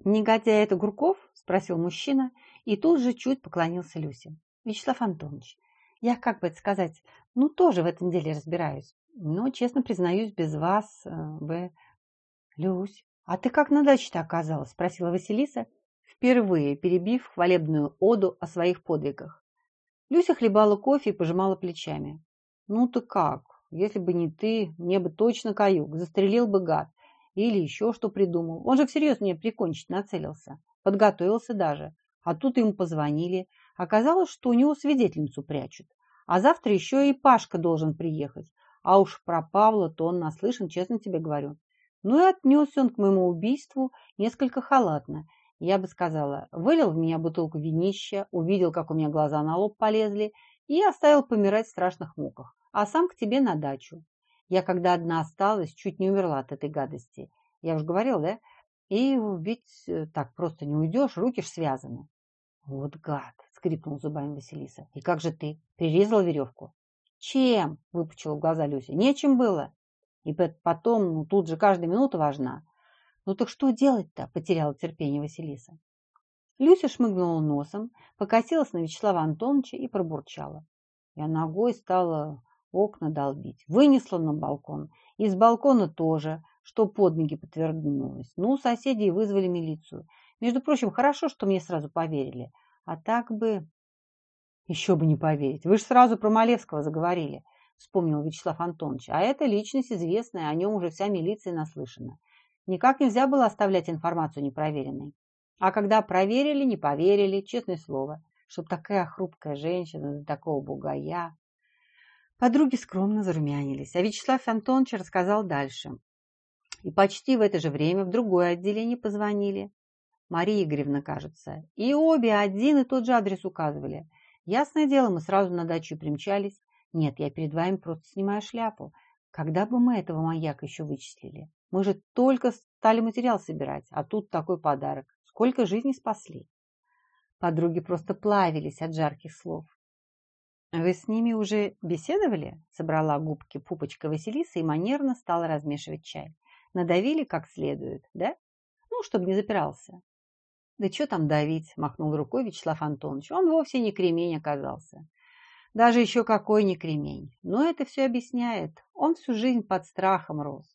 Speaker 1: «Негодяй это Гурков?» – спросил мужчина и тут же чуть поклонился Люсе. «Вячеслав Антонович, я, как бы это сказать, ну, тоже в этом деле разбираюсь. Но, честно признаюсь, без вас э, вы...» «Люсь, а ты как на даче-то оказалась?» – спросила Василиса, впервые перебив хвалебную оду о своих подвигах. Люся хлебала кофе и пожимала плечами. «Ну ты как? Если бы не ты, мне бы точно каюк, застрелил бы гад. Или еще что придумал. Он же всерьез меня прикончить нацелился. Подготовился даже. А тут ему позвонили. Оказалось, что у него свидетельницу прячут. А завтра еще и Пашка должен приехать. А уж про Павла-то он наслышан, честно тебе говорю. Ну и отнесся он к моему убийству несколько халатно. Я бы сказала, вылил в меня бутылку винища, увидел, как у меня глаза на лоб полезли, и оставил помирать в страшных муках. А сам к тебе на дачу. Я, когда одна осталась, чуть не умерла от этой гадости. Я уже говорил, да? И ведь э, так просто не уйдешь, руки ж связаны. Вот гад, скрипнул зубами Василиса. И как же ты? Перерезала веревку? Чем? Выпучила глаза Люся. Нечем было. И потом, ну, тут же каждая минута важна. Ну так что делать-то? Потеряла терпение Василиса. Люся шмыгнула носом, покосилась на Вячеслава Антоновича и пробурчала. Я ногой стала окна долбить. Вынесла на балкон. И с балкона тоже, что под ноги подтвердилось. Ну, соседи вызвали милицию. Между прочим, хорошо, что мне сразу поверили. А так бы... Еще бы не поверить. Вы же сразу про Малевского заговорили, вспомнил Вячеслав Антонович. А это личность известная, о нем уже вся милиция наслышана. Никак нельзя было оставлять информацию непроверенной. А когда проверили, не поверили, честное слово, чтоб такая хрупкая женщина, до такого бугая. Подруги скромно зарумянились, а Вячеслав Антонович рассказал дальше. И почти в это же время в другое отделение позвонили. Мария Игоревна, кажется. И обе один и тот же адрес указывали. Ясное дело, мы сразу на дачу примчались. Нет, я перед вами просто снимаю шляпу. Когда бы мы этого маяка еще вычислили? Мы же только стали материал собирать, а тут такой подарок. Сколько жизней спасли. Подруги просто плавились от жарких слов. «Вы с ними уже беседовали?» – собрала губки пупочка Василиса и манерно стала размешивать чай. «Надавили как следует, да? Ну, чтобы не запирался». «Да что там давить?» – махнул рукой Вячеслав Антонович. «Он вовсе не кремень оказался. Даже еще какой не кремень. Но это все объясняет. Он всю жизнь под страхом рос.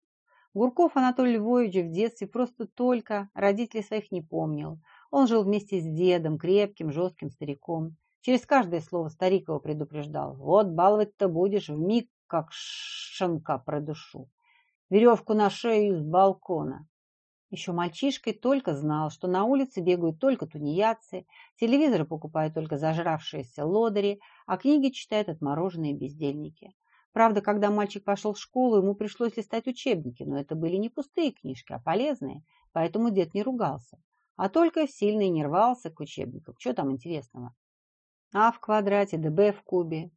Speaker 1: Гурков Анатолий Львович в детстве просто только родителей своих не помнил. Он жил вместе с дедом, крепким, жестким стариком. Через каждое слово старик его предупреждал. Вот баловать-то будешь в миг, как шанка про душу. Веревку на шею с балкона. Еще мальчишкой только знал, что на улице бегают только тунеядцы, телевизоры покупают только зажравшиеся лодыри, а книги читают отмороженные бездельники. Правда, когда мальчик пошел в школу, ему пришлось листать учебники, но это были не пустые книжки, а полезные, поэтому дед не ругался, а только сильно и не рвался к учебникам. Что там интересного? А в квадрате, да Б в кубе.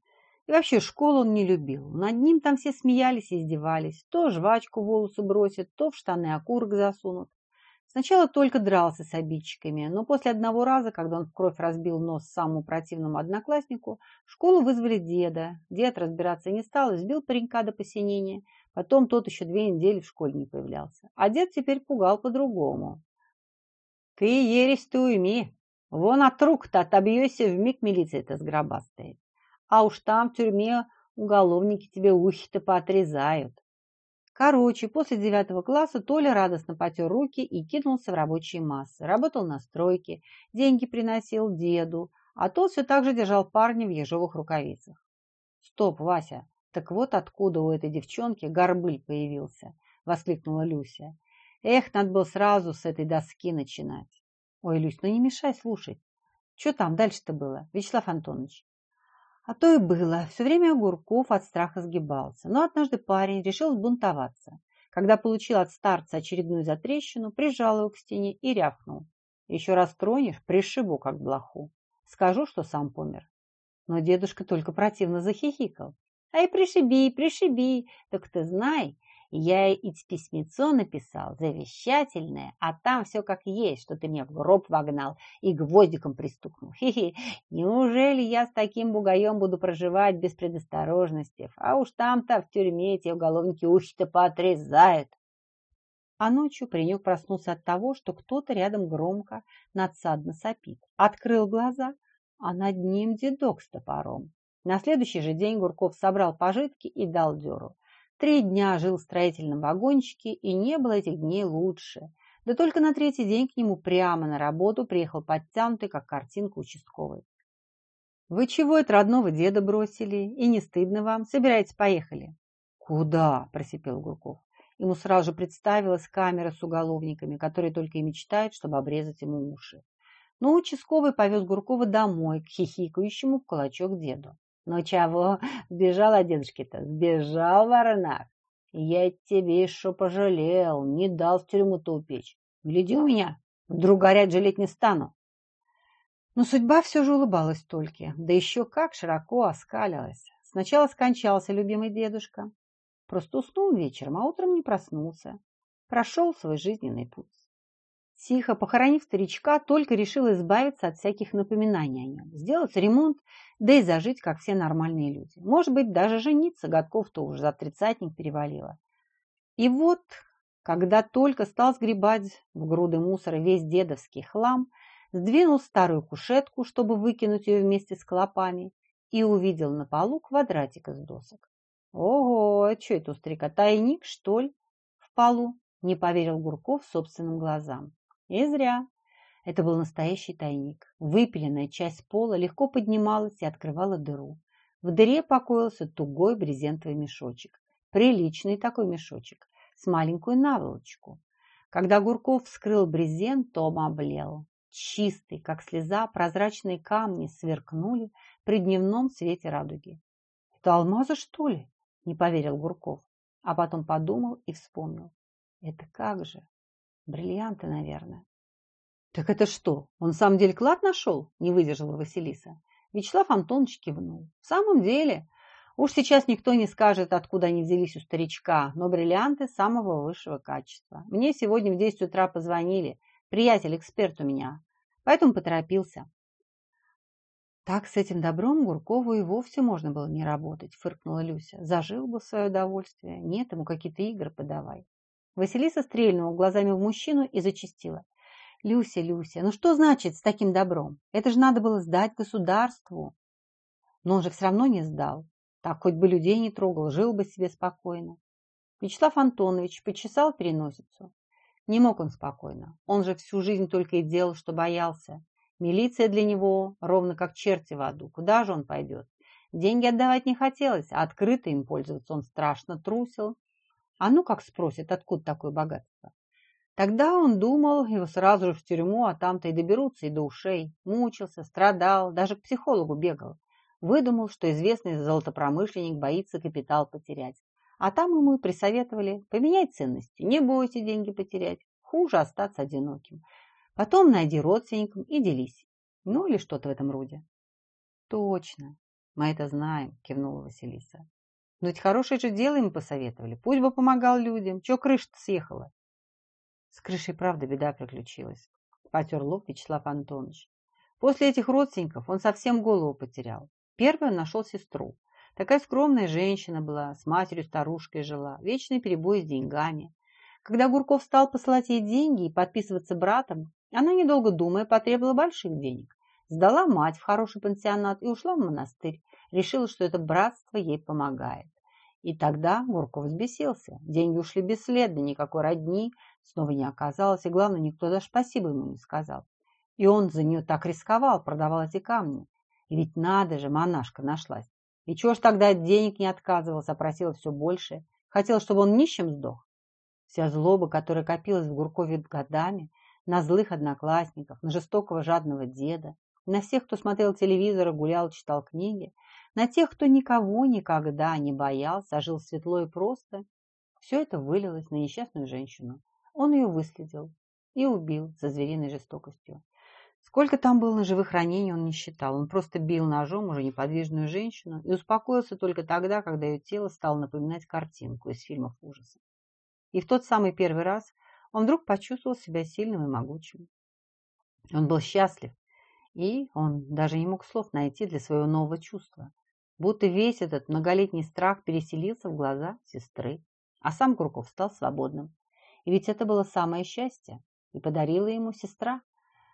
Speaker 1: И вообще школу он не любил. Над ним там все смеялись и издевались. То жвачку в волосы бросят, то в штаны окурок засунут. Сначала только дрался с обидчиками, но после одного раза, когда он в кровь разбил нос самому противному однокласснику, в школу вызвали деда. Дед разбираться не стал, избил паренька до посинения. Потом тот еще две недели в школе не появлялся. А дед теперь пугал по-другому. «Ты ересь-то уйми!» Вон от рук-то отобьешься, вмиг милиция-то сгробастает. А уж там в тюрьме уголовники тебе ухи-то поотрезают. Короче, после девятого класса Толя радостно потер руки и кинулся в рабочие массы. Работал на стройке, деньги приносил деду, а тот все так же держал парня в ежовых рукавицах. «Стоп, Вася, так вот откуда у этой девчонки горбыль появился!» — воскликнула Люся. «Эх, надо было сразу с этой доски начинать!» Ой, Люсь, ну не мешай слушать. Что там дальше-то было, Вячеслав Антонович? А то и было. Все время Огурков от страха сгибался. Но однажды парень решил сбунтоваться. Когда получил от старца очередную затрещину, прижал его к стене и рявкнул. Еще раз тронешь, пришибу, как блоху. Скажу, что сам помер. Но дедушка только противно захихикал. Ай, пришиби, пришиби, так ты знай, Я и письмецо написал, завещательное, а там все как есть, что ты меня в гроб вогнал и гвоздиком пристукнул. Хи-хи, неужели я с таким бугаем буду проживать без предосторожности? А уж там-то в тюрьме эти уголовники уши-то поотрезают. А ночью паренек проснулся от того, что кто-то рядом громко надсадно сопит. Открыл глаза, а над ним дедок с топором. На следующий же день Гурков собрал пожитки и дал дёру. Три дня жил в строительном вагончике, и не было этих дней лучше. Да только на третий день к нему прямо на работу приехал подтянутый, как картинка участковый. «Вы чего это родного деда бросили? И не стыдно вам? Собираетесь, поехали?» «Куда?» – просипел Гурков. Ему сразу же представилась камера с уголовниками, которые только и мечтают, чтобы обрезать ему уши. Но участковый повез Гуркова домой, к хихикающему в кулачок деду. Ну чего, сбежал от дедушки-то? Сбежал, Варнак. Я тебе еще пожалел, не дал в тюрьму-то упечь. Гляди у меня, вдруг горять жалеть не стану. Но судьба все же улыбалась только, да еще как широко оскалилась. Сначала скончался любимый дедушка. Просто уснул вечером, а утром не проснулся. Прошел свой жизненный путь. Тихо похоронив старичка, только решил избавиться от всяких напоминаний о нем, сделать ремонт, да и зажить, как все нормальные люди. Может быть, даже жениться годков-то уже за тридцатник перевалило. И вот, когда только стал сгребать в груды мусора весь дедовский хлам, сдвинул старую кушетку, чтобы выкинуть ее вместе с клопами, и увидел на полу квадратик из досок. «Ого, а что это у старика, тайник, что ли?» «В полу», — не поверил Гурков собственным глазам. И зря. Это был настоящий тайник. Выпиленная часть пола легко поднималась и открывала дыру. В дыре покоился тугой брезентовый мешочек. Приличный такой мешочек, с маленькую наволочку. Когда Гурков вскрыл брезент, Том облел. Чистый, как слеза, прозрачные камни сверкнули при дневном свете радуги. «Это алмазы, что ли?» – не поверил Гурков. А потом подумал и вспомнил. «Это как же? Бриллианты, наверное. Так это что, он в самом деле клад нашел? Не выдержала Василиса. Вячеслав Антонович кивнул. В самом деле, уж сейчас никто не скажет, откуда они взялись у старичка, но бриллианты самого высшего качества. Мне сегодня в 10 утра позвонили. Приятель-эксперт у меня. Поэтому поторопился. Так с этим добром Гуркову и вовсе можно было не работать, фыркнула Люся. Зажил бы в свое удовольствие. Нет, ему какие-то игры подавай. Василиса стрельнула глазами в мужчину и зачастила. «Люся, Люся, ну что значит с таким добром? Это же надо было сдать государству». Но он же все равно не сдал. Так хоть бы людей не трогал, жил бы себе спокойно. Вячеслав Антонович почесал переносицу. Не мог он спокойно. Он же всю жизнь только и делал, что боялся. Милиция для него ровно как черти в аду. Куда же он пойдет? Деньги отдавать не хотелось, а открыто им пользоваться он страшно трусил. А ну как спросит, откуда такое богатство? Тогда он думал, его сразу же в тюрьму, а там-то и доберутся и до ушей. Мучился, страдал, даже к психологу бегал. Выдумал, что известный золотопромышленник боится капитал потерять. А там ему и присоветовали поменять ценности. Не бойся деньги потерять, хуже остаться одиноким. Потом найди родственникам и делись. Ну или что-то в этом роде. Точно, мы это знаем, кивнула Василиса. Но ведь хорошее же дело им посоветовали. Пусть бы помогал людям. Чего крыша-то съехала? С крышей, правда, беда приключилась. Потер лоб Вячеслав Антонович. После этих родственников он совсем голову потерял. Первый он нашел сестру. Такая скромная женщина была, с матерью-старушкой жила, вечный перебой с деньгами. Когда Гурков стал посылать ей деньги и подписываться братом, она, недолго думая, потребовала больших денег. Сдала мать в хороший пансионат и ушла в монастырь. Решила, что это братство ей помогает. И тогда Гурков взбесился. Деньги ушли бесследно, никакой родни снова не оказалось, и главное, никто даже спасибо ему не сказал. И он за нее так рисковал, продавал эти камни. И ведь надо же, монашка нашлась. И чего ж тогда от денег не отказывался, а просила все больше? Хотел, чтобы он нищим сдох? Вся злоба, которая копилась в Гуркове годами, на злых одноклассников, на жестокого жадного деда, на всех, кто смотрел телевизор, гулял, читал книги, на тех, кто никого никогда не боялся, а жил светло и просто. Все это вылилось на несчастную женщину. Он ее выследил и убил со звериной жестокостью. Сколько там было ножевых ранений, он не считал. Он просто бил ножом уже неподвижную женщину и успокоился только тогда, когда ее тело стало напоминать картинку из фильмов ужасов. И в тот самый первый раз он вдруг почувствовал себя сильным и могучим. Он был счастлив, и он даже не мог слов найти для своего нового чувства. Будто весь этот многолетний страх переселился в глаза сестры, а сам Курков стал свободным. И ведь это было самое счастье, и подарила ему сестра,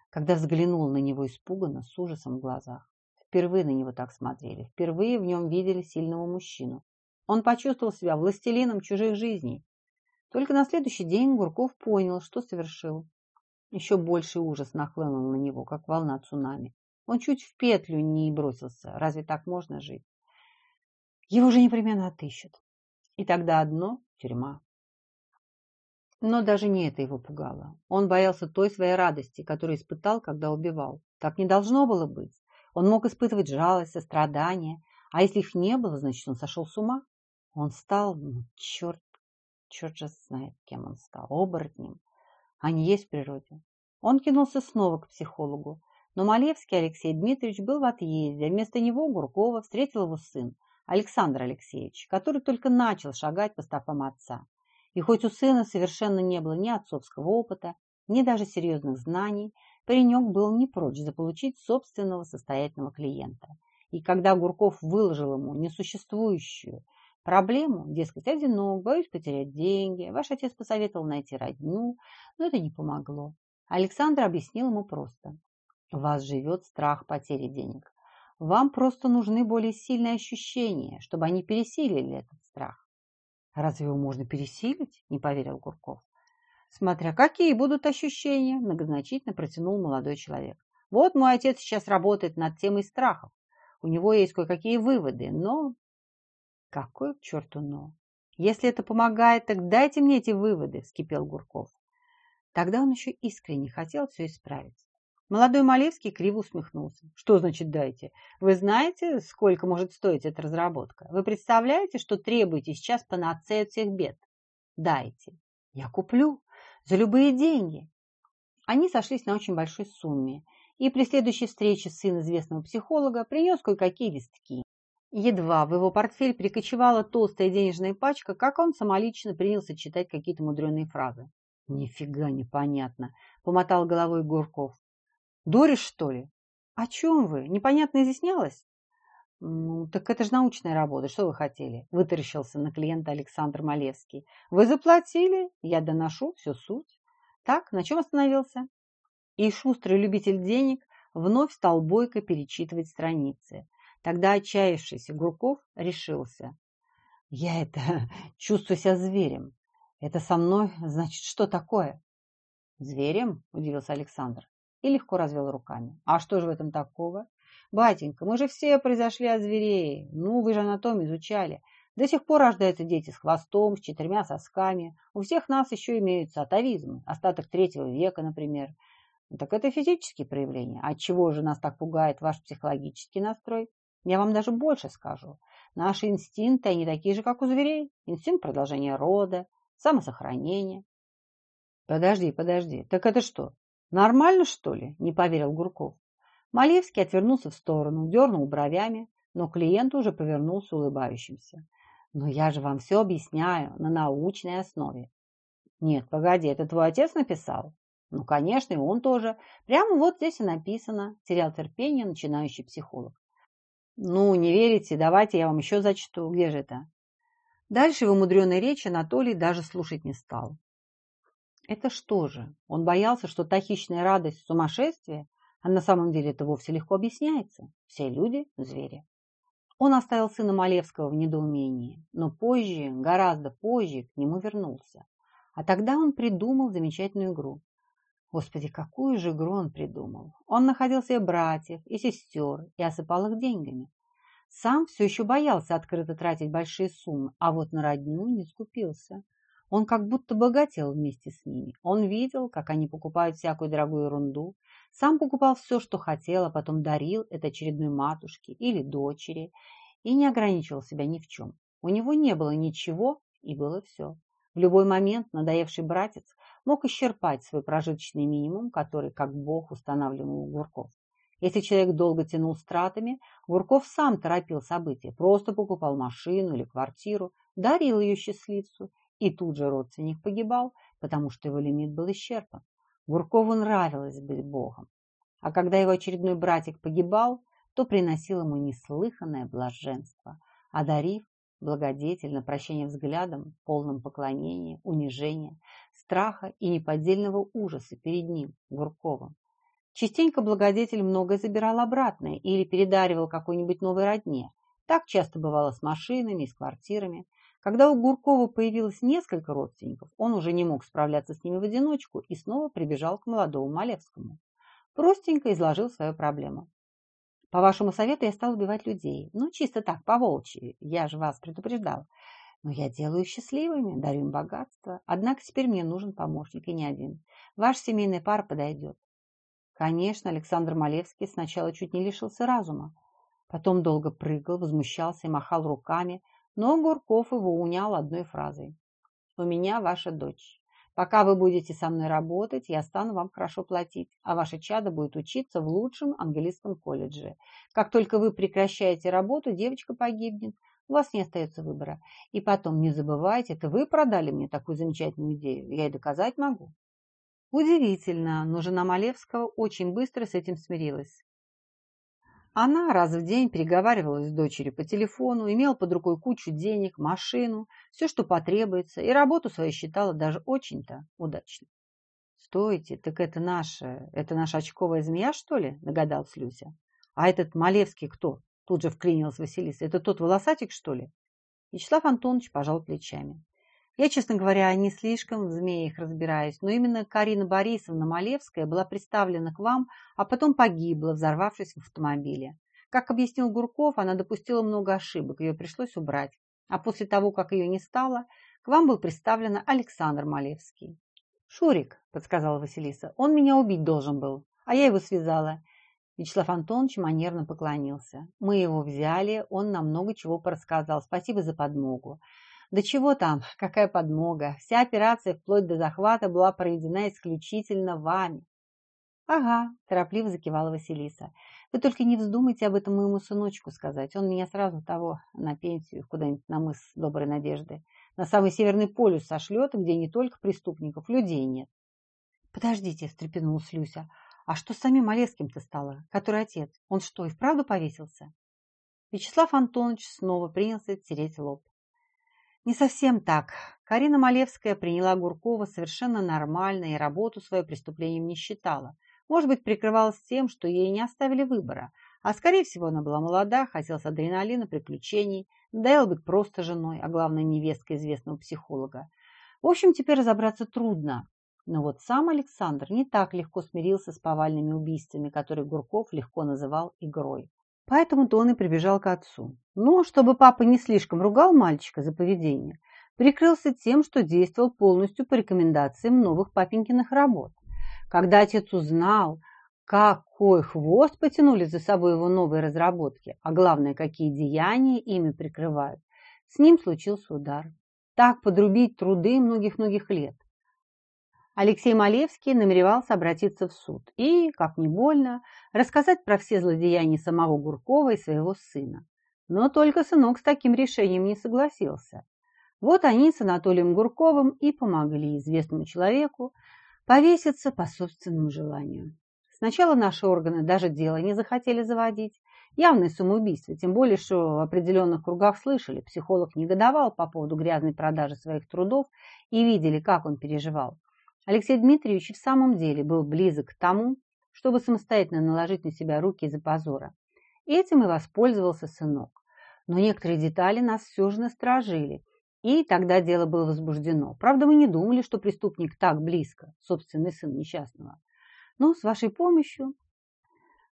Speaker 1: когда взглянул на него испуганно, с ужасом в глазах. Впервые на него так смотрели, впервые в нем видели сильного мужчину. Он почувствовал себя властелином чужих жизней. Только на следующий день Гурков понял, что совершил. Еще больший ужас нахлынул на него, как волна цунами. Он чуть в петлю не бросился. Разве так можно жить? Его же непременно отыщут. И тогда одно – тюрьма. Но даже не это его пугало. Он боялся той своей радости, которую испытал, когда убивал. Так не должно было быть. Он мог испытывать жалость, сострадание, а если их не было, значит, он сошел с ума. Он стал, ну, черт, черт же знает, кем он стал, оборотнем. Они есть в природе. Он кинулся снова к психологу, но Малевский Алексей Дмитриевич был в отъезде, а вместо него Гуркова встретил его сын, Александр Алексеевич, который только начал шагать по стопам отца. И хоть у сына совершенно не было ни отцовского опыта, ни даже серьезных знаний, паренек был не прочь заполучить собственного состоятельного клиента. И когда Гурков выложил ему несуществующую проблему, дескать, одинок, боюсь потерять деньги, ваш отец посоветовал найти родню, но это не помогло. Александр объяснил ему просто. вас живет страх потери денег. Вам просто нужны более сильные ощущения, чтобы они пересилили этот страх. Разве его можно пересилить? Не поверил Гурков. Смотря какие будут ощущения, многозначительно протянул молодой человек. Вот мой отец сейчас работает над темой страхов. У него есть кое-какие выводы, но... Какой к черту но? Если это помогает, так дайте мне эти выводы, вскипел Гурков. Тогда он еще искренне хотел все исправить. Молодой Малевский криво усмехнулся. Что значит дайте? Вы знаете, сколько может стоить эта разработка? Вы представляете, что требуете сейчас панацею всех бед? Дайте. Я куплю. За любые деньги. Они сошлись на очень большой сумме. И при следующей встрече сын известного психолога принес кое-какие листки. Едва в его портфель прикочевала толстая денежная пачка, как он самолично принялся читать какие-то мудреные фразы. «Нифига непонятно», — помотал головой Гурков. Дорис, что ли? О чем вы? Непонятно изъяснялось? Ну, так это же научная работа. Что вы хотели? Вытаращился на клиента Александр Малевский. Вы заплатили, я доношу всю суть. Так, на чем остановился? И шустрый любитель денег вновь стал бойко перечитывать страницы. Тогда отчаявшийся Гурков решился. Я это чувствую себя зверем. Это со мной, значит, что такое? Зверем? Удивился Александр и легко развел руками. А что же в этом такого? Батенька, мы же все произошли от зверей. Ну, вы же анатомию изучали. До сих пор рождаются дети с хвостом, с четырьмя сосками. У всех нас еще имеются атовизмы, остаток третьего века, например. Так это физические проявления. От чего же нас так пугает ваш психологический настрой? Я вам даже больше скажу. Наши инстинкты, они такие же, как у зверей. Инстинкт продолжения рода, самосохранения. Подожди, подожди, так это что, Нормально, что ли? Не поверил Гурков. Малевский отвернулся в сторону, дернул бровями, но клиент уже повернулся улыбающимся. Но я же вам все объясняю на научной основе. Нет, погоди, это твой отец написал? Ну, конечно, и он тоже. Прямо вот здесь и написано. Терял терпение начинающий психолог. Ну, не верите, давайте я вам еще зачту. Где же это? Дальше в умудренной речи Анатолий даже слушать не стал. Это что же? Он боялся, что та хищная радость – сумасшествие, а на самом деле это вовсе легко объясняется. Все люди – звери. Он оставил сына Малевского в недоумении, но позже, гораздо позже, к нему вернулся. А тогда он придумал замечательную игру. Господи, какую же игру он придумал? Он находил себе братьев и сестер и осыпал их деньгами. Сам все еще боялся открыто тратить большие суммы, а вот на родню не скупился. Он как будто богател вместе с ними. Он видел, как они покупают всякую дорогую ерунду, сам покупал все, что хотел, а потом дарил это очередной матушке или дочери и не ограничивал себя ни в чем. У него не было ничего и было все. В любой момент надоевший братец мог исчерпать свой прожиточный минимум, который, как бог, устанавливал Гурков. Если человек долго тянул с тратами, Гурков сам торопил события, просто покупал машину или квартиру, дарил ее счастливцу И тут же родственник погибал, потому что его лимит был исчерпан. Гуркову нравилось быть богом. А когда его очередной братик погибал, то приносил ему неслыханное блаженство, одарив благодетельно прощение взглядом, полным поклонения, унижения, страха и неподдельного ужаса перед ним, Гурковым. Частенько благодетель многое забирал обратно или передаривал какой-нибудь новой родне. Так часто бывало с машинами и с квартирами. Когда у Гуркова появилось несколько родственников, он уже не мог справляться с ними в одиночку и снова прибежал к молодому Малевскому. Простенько изложил свою проблему. По вашему совету я стал убивать людей. Ну, чисто так, по волчьи. Я же вас предупреждал. Но я делаю счастливыми, дарю им богатство. Однако теперь мне нужен помощник, и не один. Ваш семейный пар подойдет. Конечно, Александр Малевский сначала чуть не лишился разума. Потом долго прыгал, возмущался и махал руками, но Гурков его унял одной фразой. «У меня ваша дочь. Пока вы будете со мной работать, я стану вам хорошо платить, а ваша чада будет учиться в лучшем английском колледже. Как только вы прекращаете работу, девочка погибнет. У вас не остается выбора. И потом, не забывайте, это вы продали мне такую замечательную идею. Я и доказать могу. Удивительно, но жена Малевского очень быстро с этим смирилась. Она раз в день переговаривалась с дочерью по телефону, имела под рукой кучу денег, машину, все, что потребуется, и работу свою считала даже очень-то удачной. «Стойте, так это наша, это наша очковая змея, что ли?» – догадалась Люся. «А этот Малевский кто?» – тут же вклинилась Василиса. «Это тот волосатик, что ли?» Вячеслав Антонович пожал плечами. Я, честно говоря, не слишком в змеях разбираюсь, но именно Карина Борисовна Малевская была представлена к вам, а потом погибла, взорвавшись в автомобиле. Как объяснил Гурков, она допустила много ошибок, ее пришлось убрать. А после того, как ее не стало, к вам был представлен Александр Малевский. «Шурик», — подсказала Василиса, — «он меня убить должен был, а я его связала». Вячеслав Антонович манерно поклонился. «Мы его взяли, он нам много чего порассказал. Спасибо за подмогу. Да чего там, какая подмога. Вся операция вплоть до захвата была проведена исключительно вами. Ага, торопливо закивала Василиса. Вы только не вздумайте об этом моему сыночку сказать. Он меня сразу того на пенсию куда-нибудь на мыс Доброй Надежды. На самый северный полюс сошлет, где не только преступников, людей нет. Подождите, встрепенулась Люся. А что с самим Олеским-то стало? Который отец? Он что, и вправду повесился? Вячеслав Антонович снова принялся тереть лоб. Не совсем так. Карина Малевская приняла Гуркова совершенно нормально и работу свою преступлением не считала. Может быть, прикрывалась тем, что ей не оставили выбора. А скорее всего, она была молода, хотелось адреналина, приключений, надоело быть просто женой, а главное, невесткой известного психолога. В общем, теперь разобраться трудно. Но вот сам Александр не так легко смирился с повальными убийствами, которые Гурков легко называл игрой. Поэтому-то он и прибежал к отцу. Но, чтобы папа не слишком ругал мальчика за поведение, прикрылся тем, что действовал полностью по рекомендациям новых папенькиных работ. Когда отец узнал, какой хвост потянули за собой его новые разработки, а главное, какие деяния ими прикрывают, с ним случился удар. Так подрубить труды многих-многих лет. Алексей Малевский намеревался обратиться в суд и, как не больно, рассказать про все злодеяния самого Гуркова и своего сына. Но только сынок с таким решением не согласился. Вот они с Анатолием Гурковым и помогли известному человеку повеситься по собственному желанию. Сначала наши органы даже дело не захотели заводить. Явное самоубийство, тем более, что в определенных кругах слышали, психолог негодовал по поводу грязной продажи своих трудов и видели, как он переживал. Алексей Дмитриевич в самом деле был близок к тому, чтобы самостоятельно наложить на себя руки из-за позора. Этим и воспользовался сынок. Но некоторые детали нас все же насторожили, и тогда дело было возбуждено. Правда, мы не думали, что преступник так близко, собственный сын несчастного. Но с вашей помощью...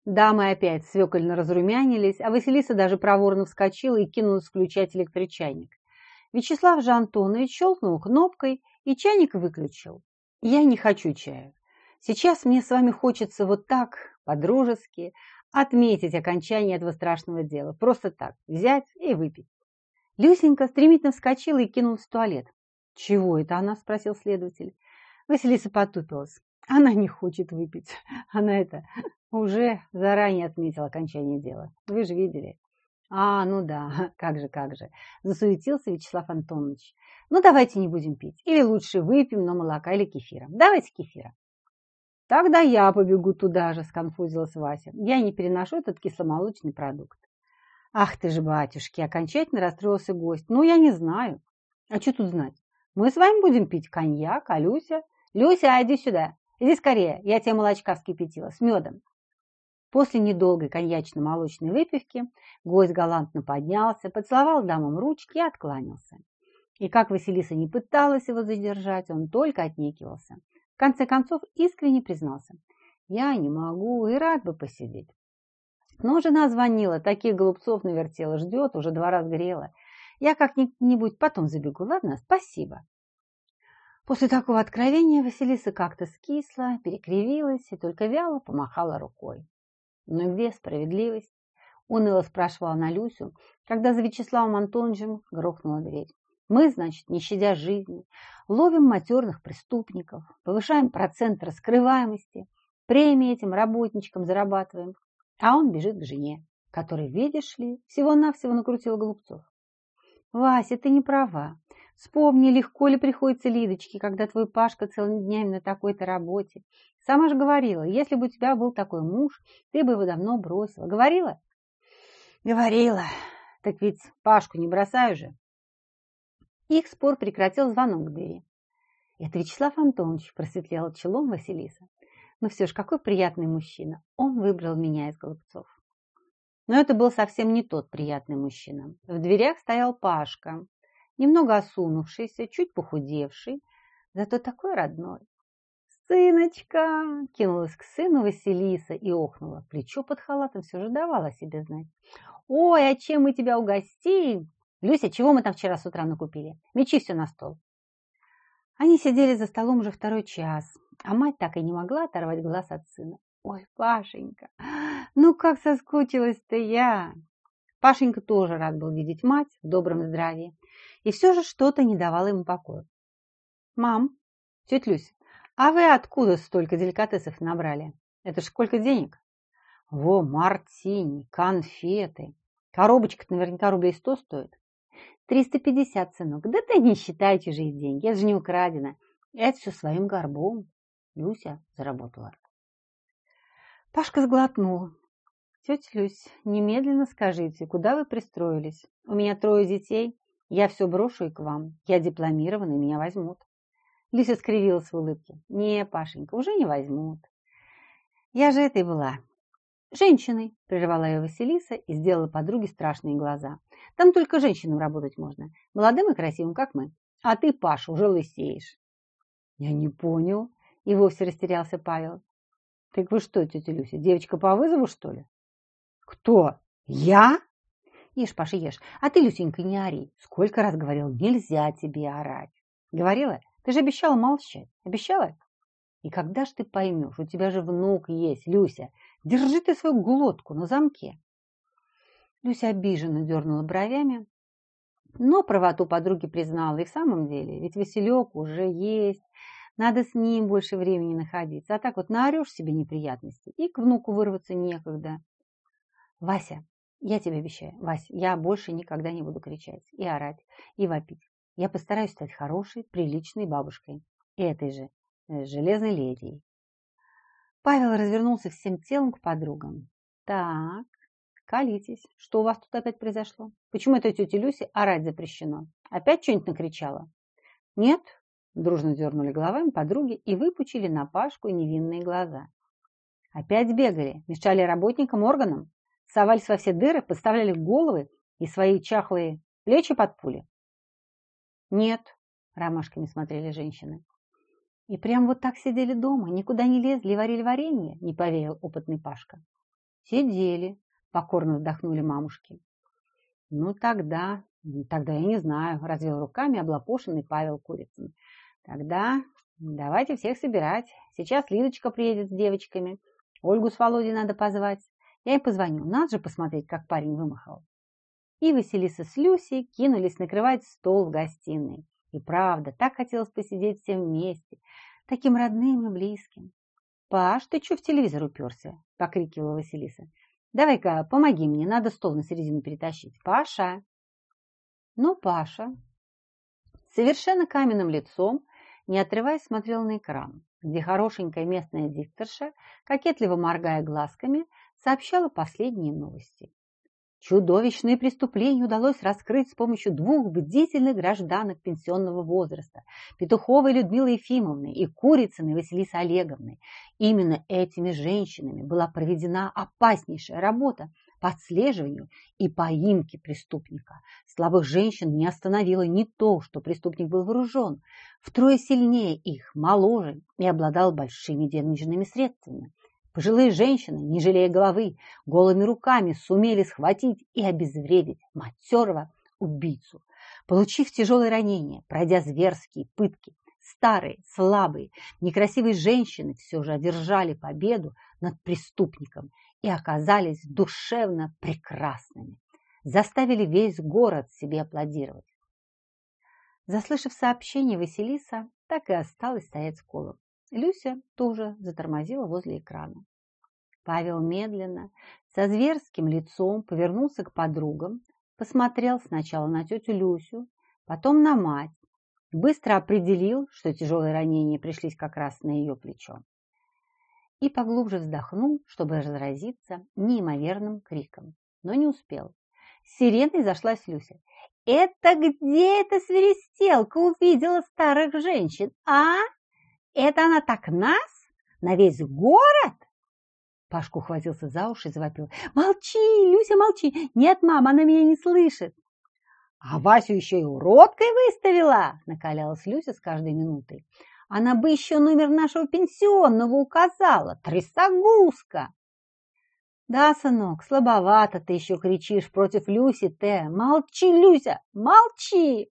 Speaker 1: Дамы опять свекольно разрумянились, а Василиса даже проворно вскочила и кинулась включать электрочайник. Вячеслав же Антонович щелкнул кнопкой, и чайник выключил. Я не хочу чая. Сейчас мне с вами хочется вот так, по-дружески, отметить окончание этого страшного дела. Просто так, взять и выпить. Люсенька стремительно вскочила и кинулась в туалет. «Чего это она?» – спросил следователь. Василиса потупилась. Она не хочет выпить. Она это уже заранее отметила окончание дела. Вы же видели. А, ну да, как же, как же, засуетился Вячеслав Антонович. Ну, давайте не будем пить. Или лучше выпьем, но молока или кефира. Давайте кефира. Тогда я побегу туда же, сконфузилась Вася. Я не переношу этот кисломолочный продукт. Ах ты же, батюшки, окончательно расстроился гость. Ну, я не знаю. А что тут знать? Мы с вами будем пить коньяк, а Люся? Люся, иди сюда. Иди скорее, я тебе молочка вскипятила с медом. После недолгой коньячно-молочной выпивки гость галантно поднялся, поцеловал дамам ручки и откланялся. И как Василиса не пыталась его задержать, он только отнекивался. В конце концов искренне признался. «Я не могу и рад бы посидеть». Но жена звонила, таких голубцов навертела, ждет, уже два раза грела. Я как-нибудь потом забегу, ладно? Спасибо. После такого откровения Василиса как-то скисла, перекривилась и только вяло помахала рукой. Но где справедливость? Уныло спрашивала она Люсю, когда за Вячеславом Антоновичем грохнула дверь. Мы, значит, не щадя жизни, ловим матерных преступников, повышаем процент раскрываемости, премии этим работничкам зарабатываем, а он бежит к жене, которой, видишь ли, всего-навсего накрутила голубцов. Вася, ты не права. Вспомни, легко ли приходится Лидочке, когда твой Пашка целыми днями на такой-то работе. Сама же говорила, если бы у тебя был такой муж, ты бы его давно бросила. Говорила? Говорила. Так ведь Пашку не бросаю же. Их спор прекратил звонок к двери. Это Вячеслав Антонович просветлел челом Василиса. Но все же какой приятный мужчина. Он выбрал меня из голубцов. Но это был совсем не тот приятный мужчина. В дверях стоял Пашка, немного осунувшийся, чуть похудевший, зато такой родной. «Сыночка!» – кинулась к сыну Василиса и охнула. Плечо под халатом все же давало себе знать. «Ой, а чем мы тебя угостим?» «Люся, чего мы там вчера с утра накупили? Мечи все на стол». Они сидели за столом уже второй час, а мать так и не могла оторвать глаз от сына. «Ой, Пашенька, ну как соскучилась-то я!» Пашенька тоже рад был видеть мать в добром здравии, и все же что-то не давало ему покоя. «Мам, тетя Люся, а вы откуда столько деликатесов набрали? Это ж сколько денег?» «Во, мартини, конфеты. Коробочка наверняка рублей сто стоит». «Триста пятьдесят, сынок. Да ты не считай чужие деньги, это же не украдено. Это все своим горбом». Люся заработала. Пашка сглотнул. Тетя Люсь, немедленно скажите, куда вы пристроились? У меня трое детей, я все брошу и к вам. Я дипломированный, меня возьмут. Люся скривилась в улыбке. Не, Пашенька, уже не возьмут. Я же этой была. Женщиной, прервала ее Василиса и сделала подруге страшные глаза. Там только женщинам работать можно. Молодым и красивым, как мы. А ты, Паша, уже лысеешь. Я не понял. И вовсе растерялся Павел. Так вы что, тетя Люся, девочка по вызову, что ли? Кто? Я? Ешь, Паша, ешь. А ты, Люсенька, не ори. Сколько раз говорил, нельзя тебе орать. Говорила? Ты же обещала молчать. Обещала? И когда ж ты поймешь, у тебя же внук есть, Люся. Держи ты свою глотку на замке. Люся обиженно дернула бровями, но правоту подруги признала и в самом деле, ведь Василек уже есть, надо с ним больше времени находиться. А так вот наорешь себе неприятности, и к внуку вырваться некогда. Вася, я тебе обещаю, Вася, я больше никогда не буду кричать и орать, и вопить. Я постараюсь стать хорошей, приличной бабушкой. И этой же э, железной леди. Павел развернулся всем телом к подругам. Так, колитесь. Что у вас тут опять произошло? Почему этой тете Люсе орать запрещено? Опять что-нибудь накричала? Нет, Дружно дернули головами подруги и выпучили на Пашку невинные глаза. Опять бегали, мешали работникам органам, совались во все дыры, подставляли головы и свои чахлые плечи под пули. Нет, ромашками смотрели женщины. И прям вот так сидели дома, никуда не лезли варили варенье, не поверил опытный Пашка. Сидели, покорно вздохнули мамушки. Ну тогда, тогда я не знаю, развел руками облапошенный Павел Курицын. Тогда давайте всех собирать. Сейчас Лидочка приедет с девочками. Ольгу с Володей надо позвать. Я им позвоню. Надо же посмотреть, как парень вымахал. И Василиса с Люсей кинулись накрывать стол в гостиной. И правда, так хотелось посидеть всем вместе, таким родным и близким. «Паш, ты что в телевизор уперся?» – покрикивала Василиса. Давай-ка помоги мне, надо стол на середину перетащить. Паша. Ну, Паша, совершенно каменным лицом, не отрываясь, смотрел на экран, где хорошенькая местная дикторша, кокетливо моргая глазками, сообщала последние новости. Чудовищное преступление удалось раскрыть с помощью двух бдительных гражданок пенсионного возраста – Петуховой Людмилы Ефимовны и Курицыной Василисы Олеговны. Именно этими женщинами была проведена опаснейшая работа по отслеживанию и поимке преступника. Слабых женщин не остановило не то, что преступник был вооружен, втрое сильнее их, моложе и обладал большими денежными средствами. Пожилые женщины, не жалея головы, голыми руками сумели схватить и обезвредить матерого убийцу. Получив тяжелые ранения, пройдя зверские пытки, старые, слабые, некрасивые женщины все же одержали победу над преступником и оказались душевно прекрасными. Заставили весь город себе аплодировать. Заслышав сообщение, Василиса так и осталась стоять с колом. Люся тоже затормозила возле экрана. Павел медленно, со зверским лицом повернулся к подругам, посмотрел сначала на тетю Люсю, потом на мать, быстро определил, что тяжелые ранения пришлись как раз на ее плечо, и поглубже вздохнул, чтобы разразиться неимоверным криком, но не успел. С сиреной зашлась Люся. «Это где эта свиристелка увидела старых женщин, а?» Это она так нас? На весь город? Пашку ухватился за уши и завопил. Молчи, Люся, молчи. Нет, мама, она меня не слышит. А Васю еще и уродкой выставила, накалялась Люся с каждой минутой. Она бы еще номер нашего пенсионного указала. Трясогузка. Да, сынок, слабовато ты еще кричишь против Люси, Т. Молчи, Люся, молчи.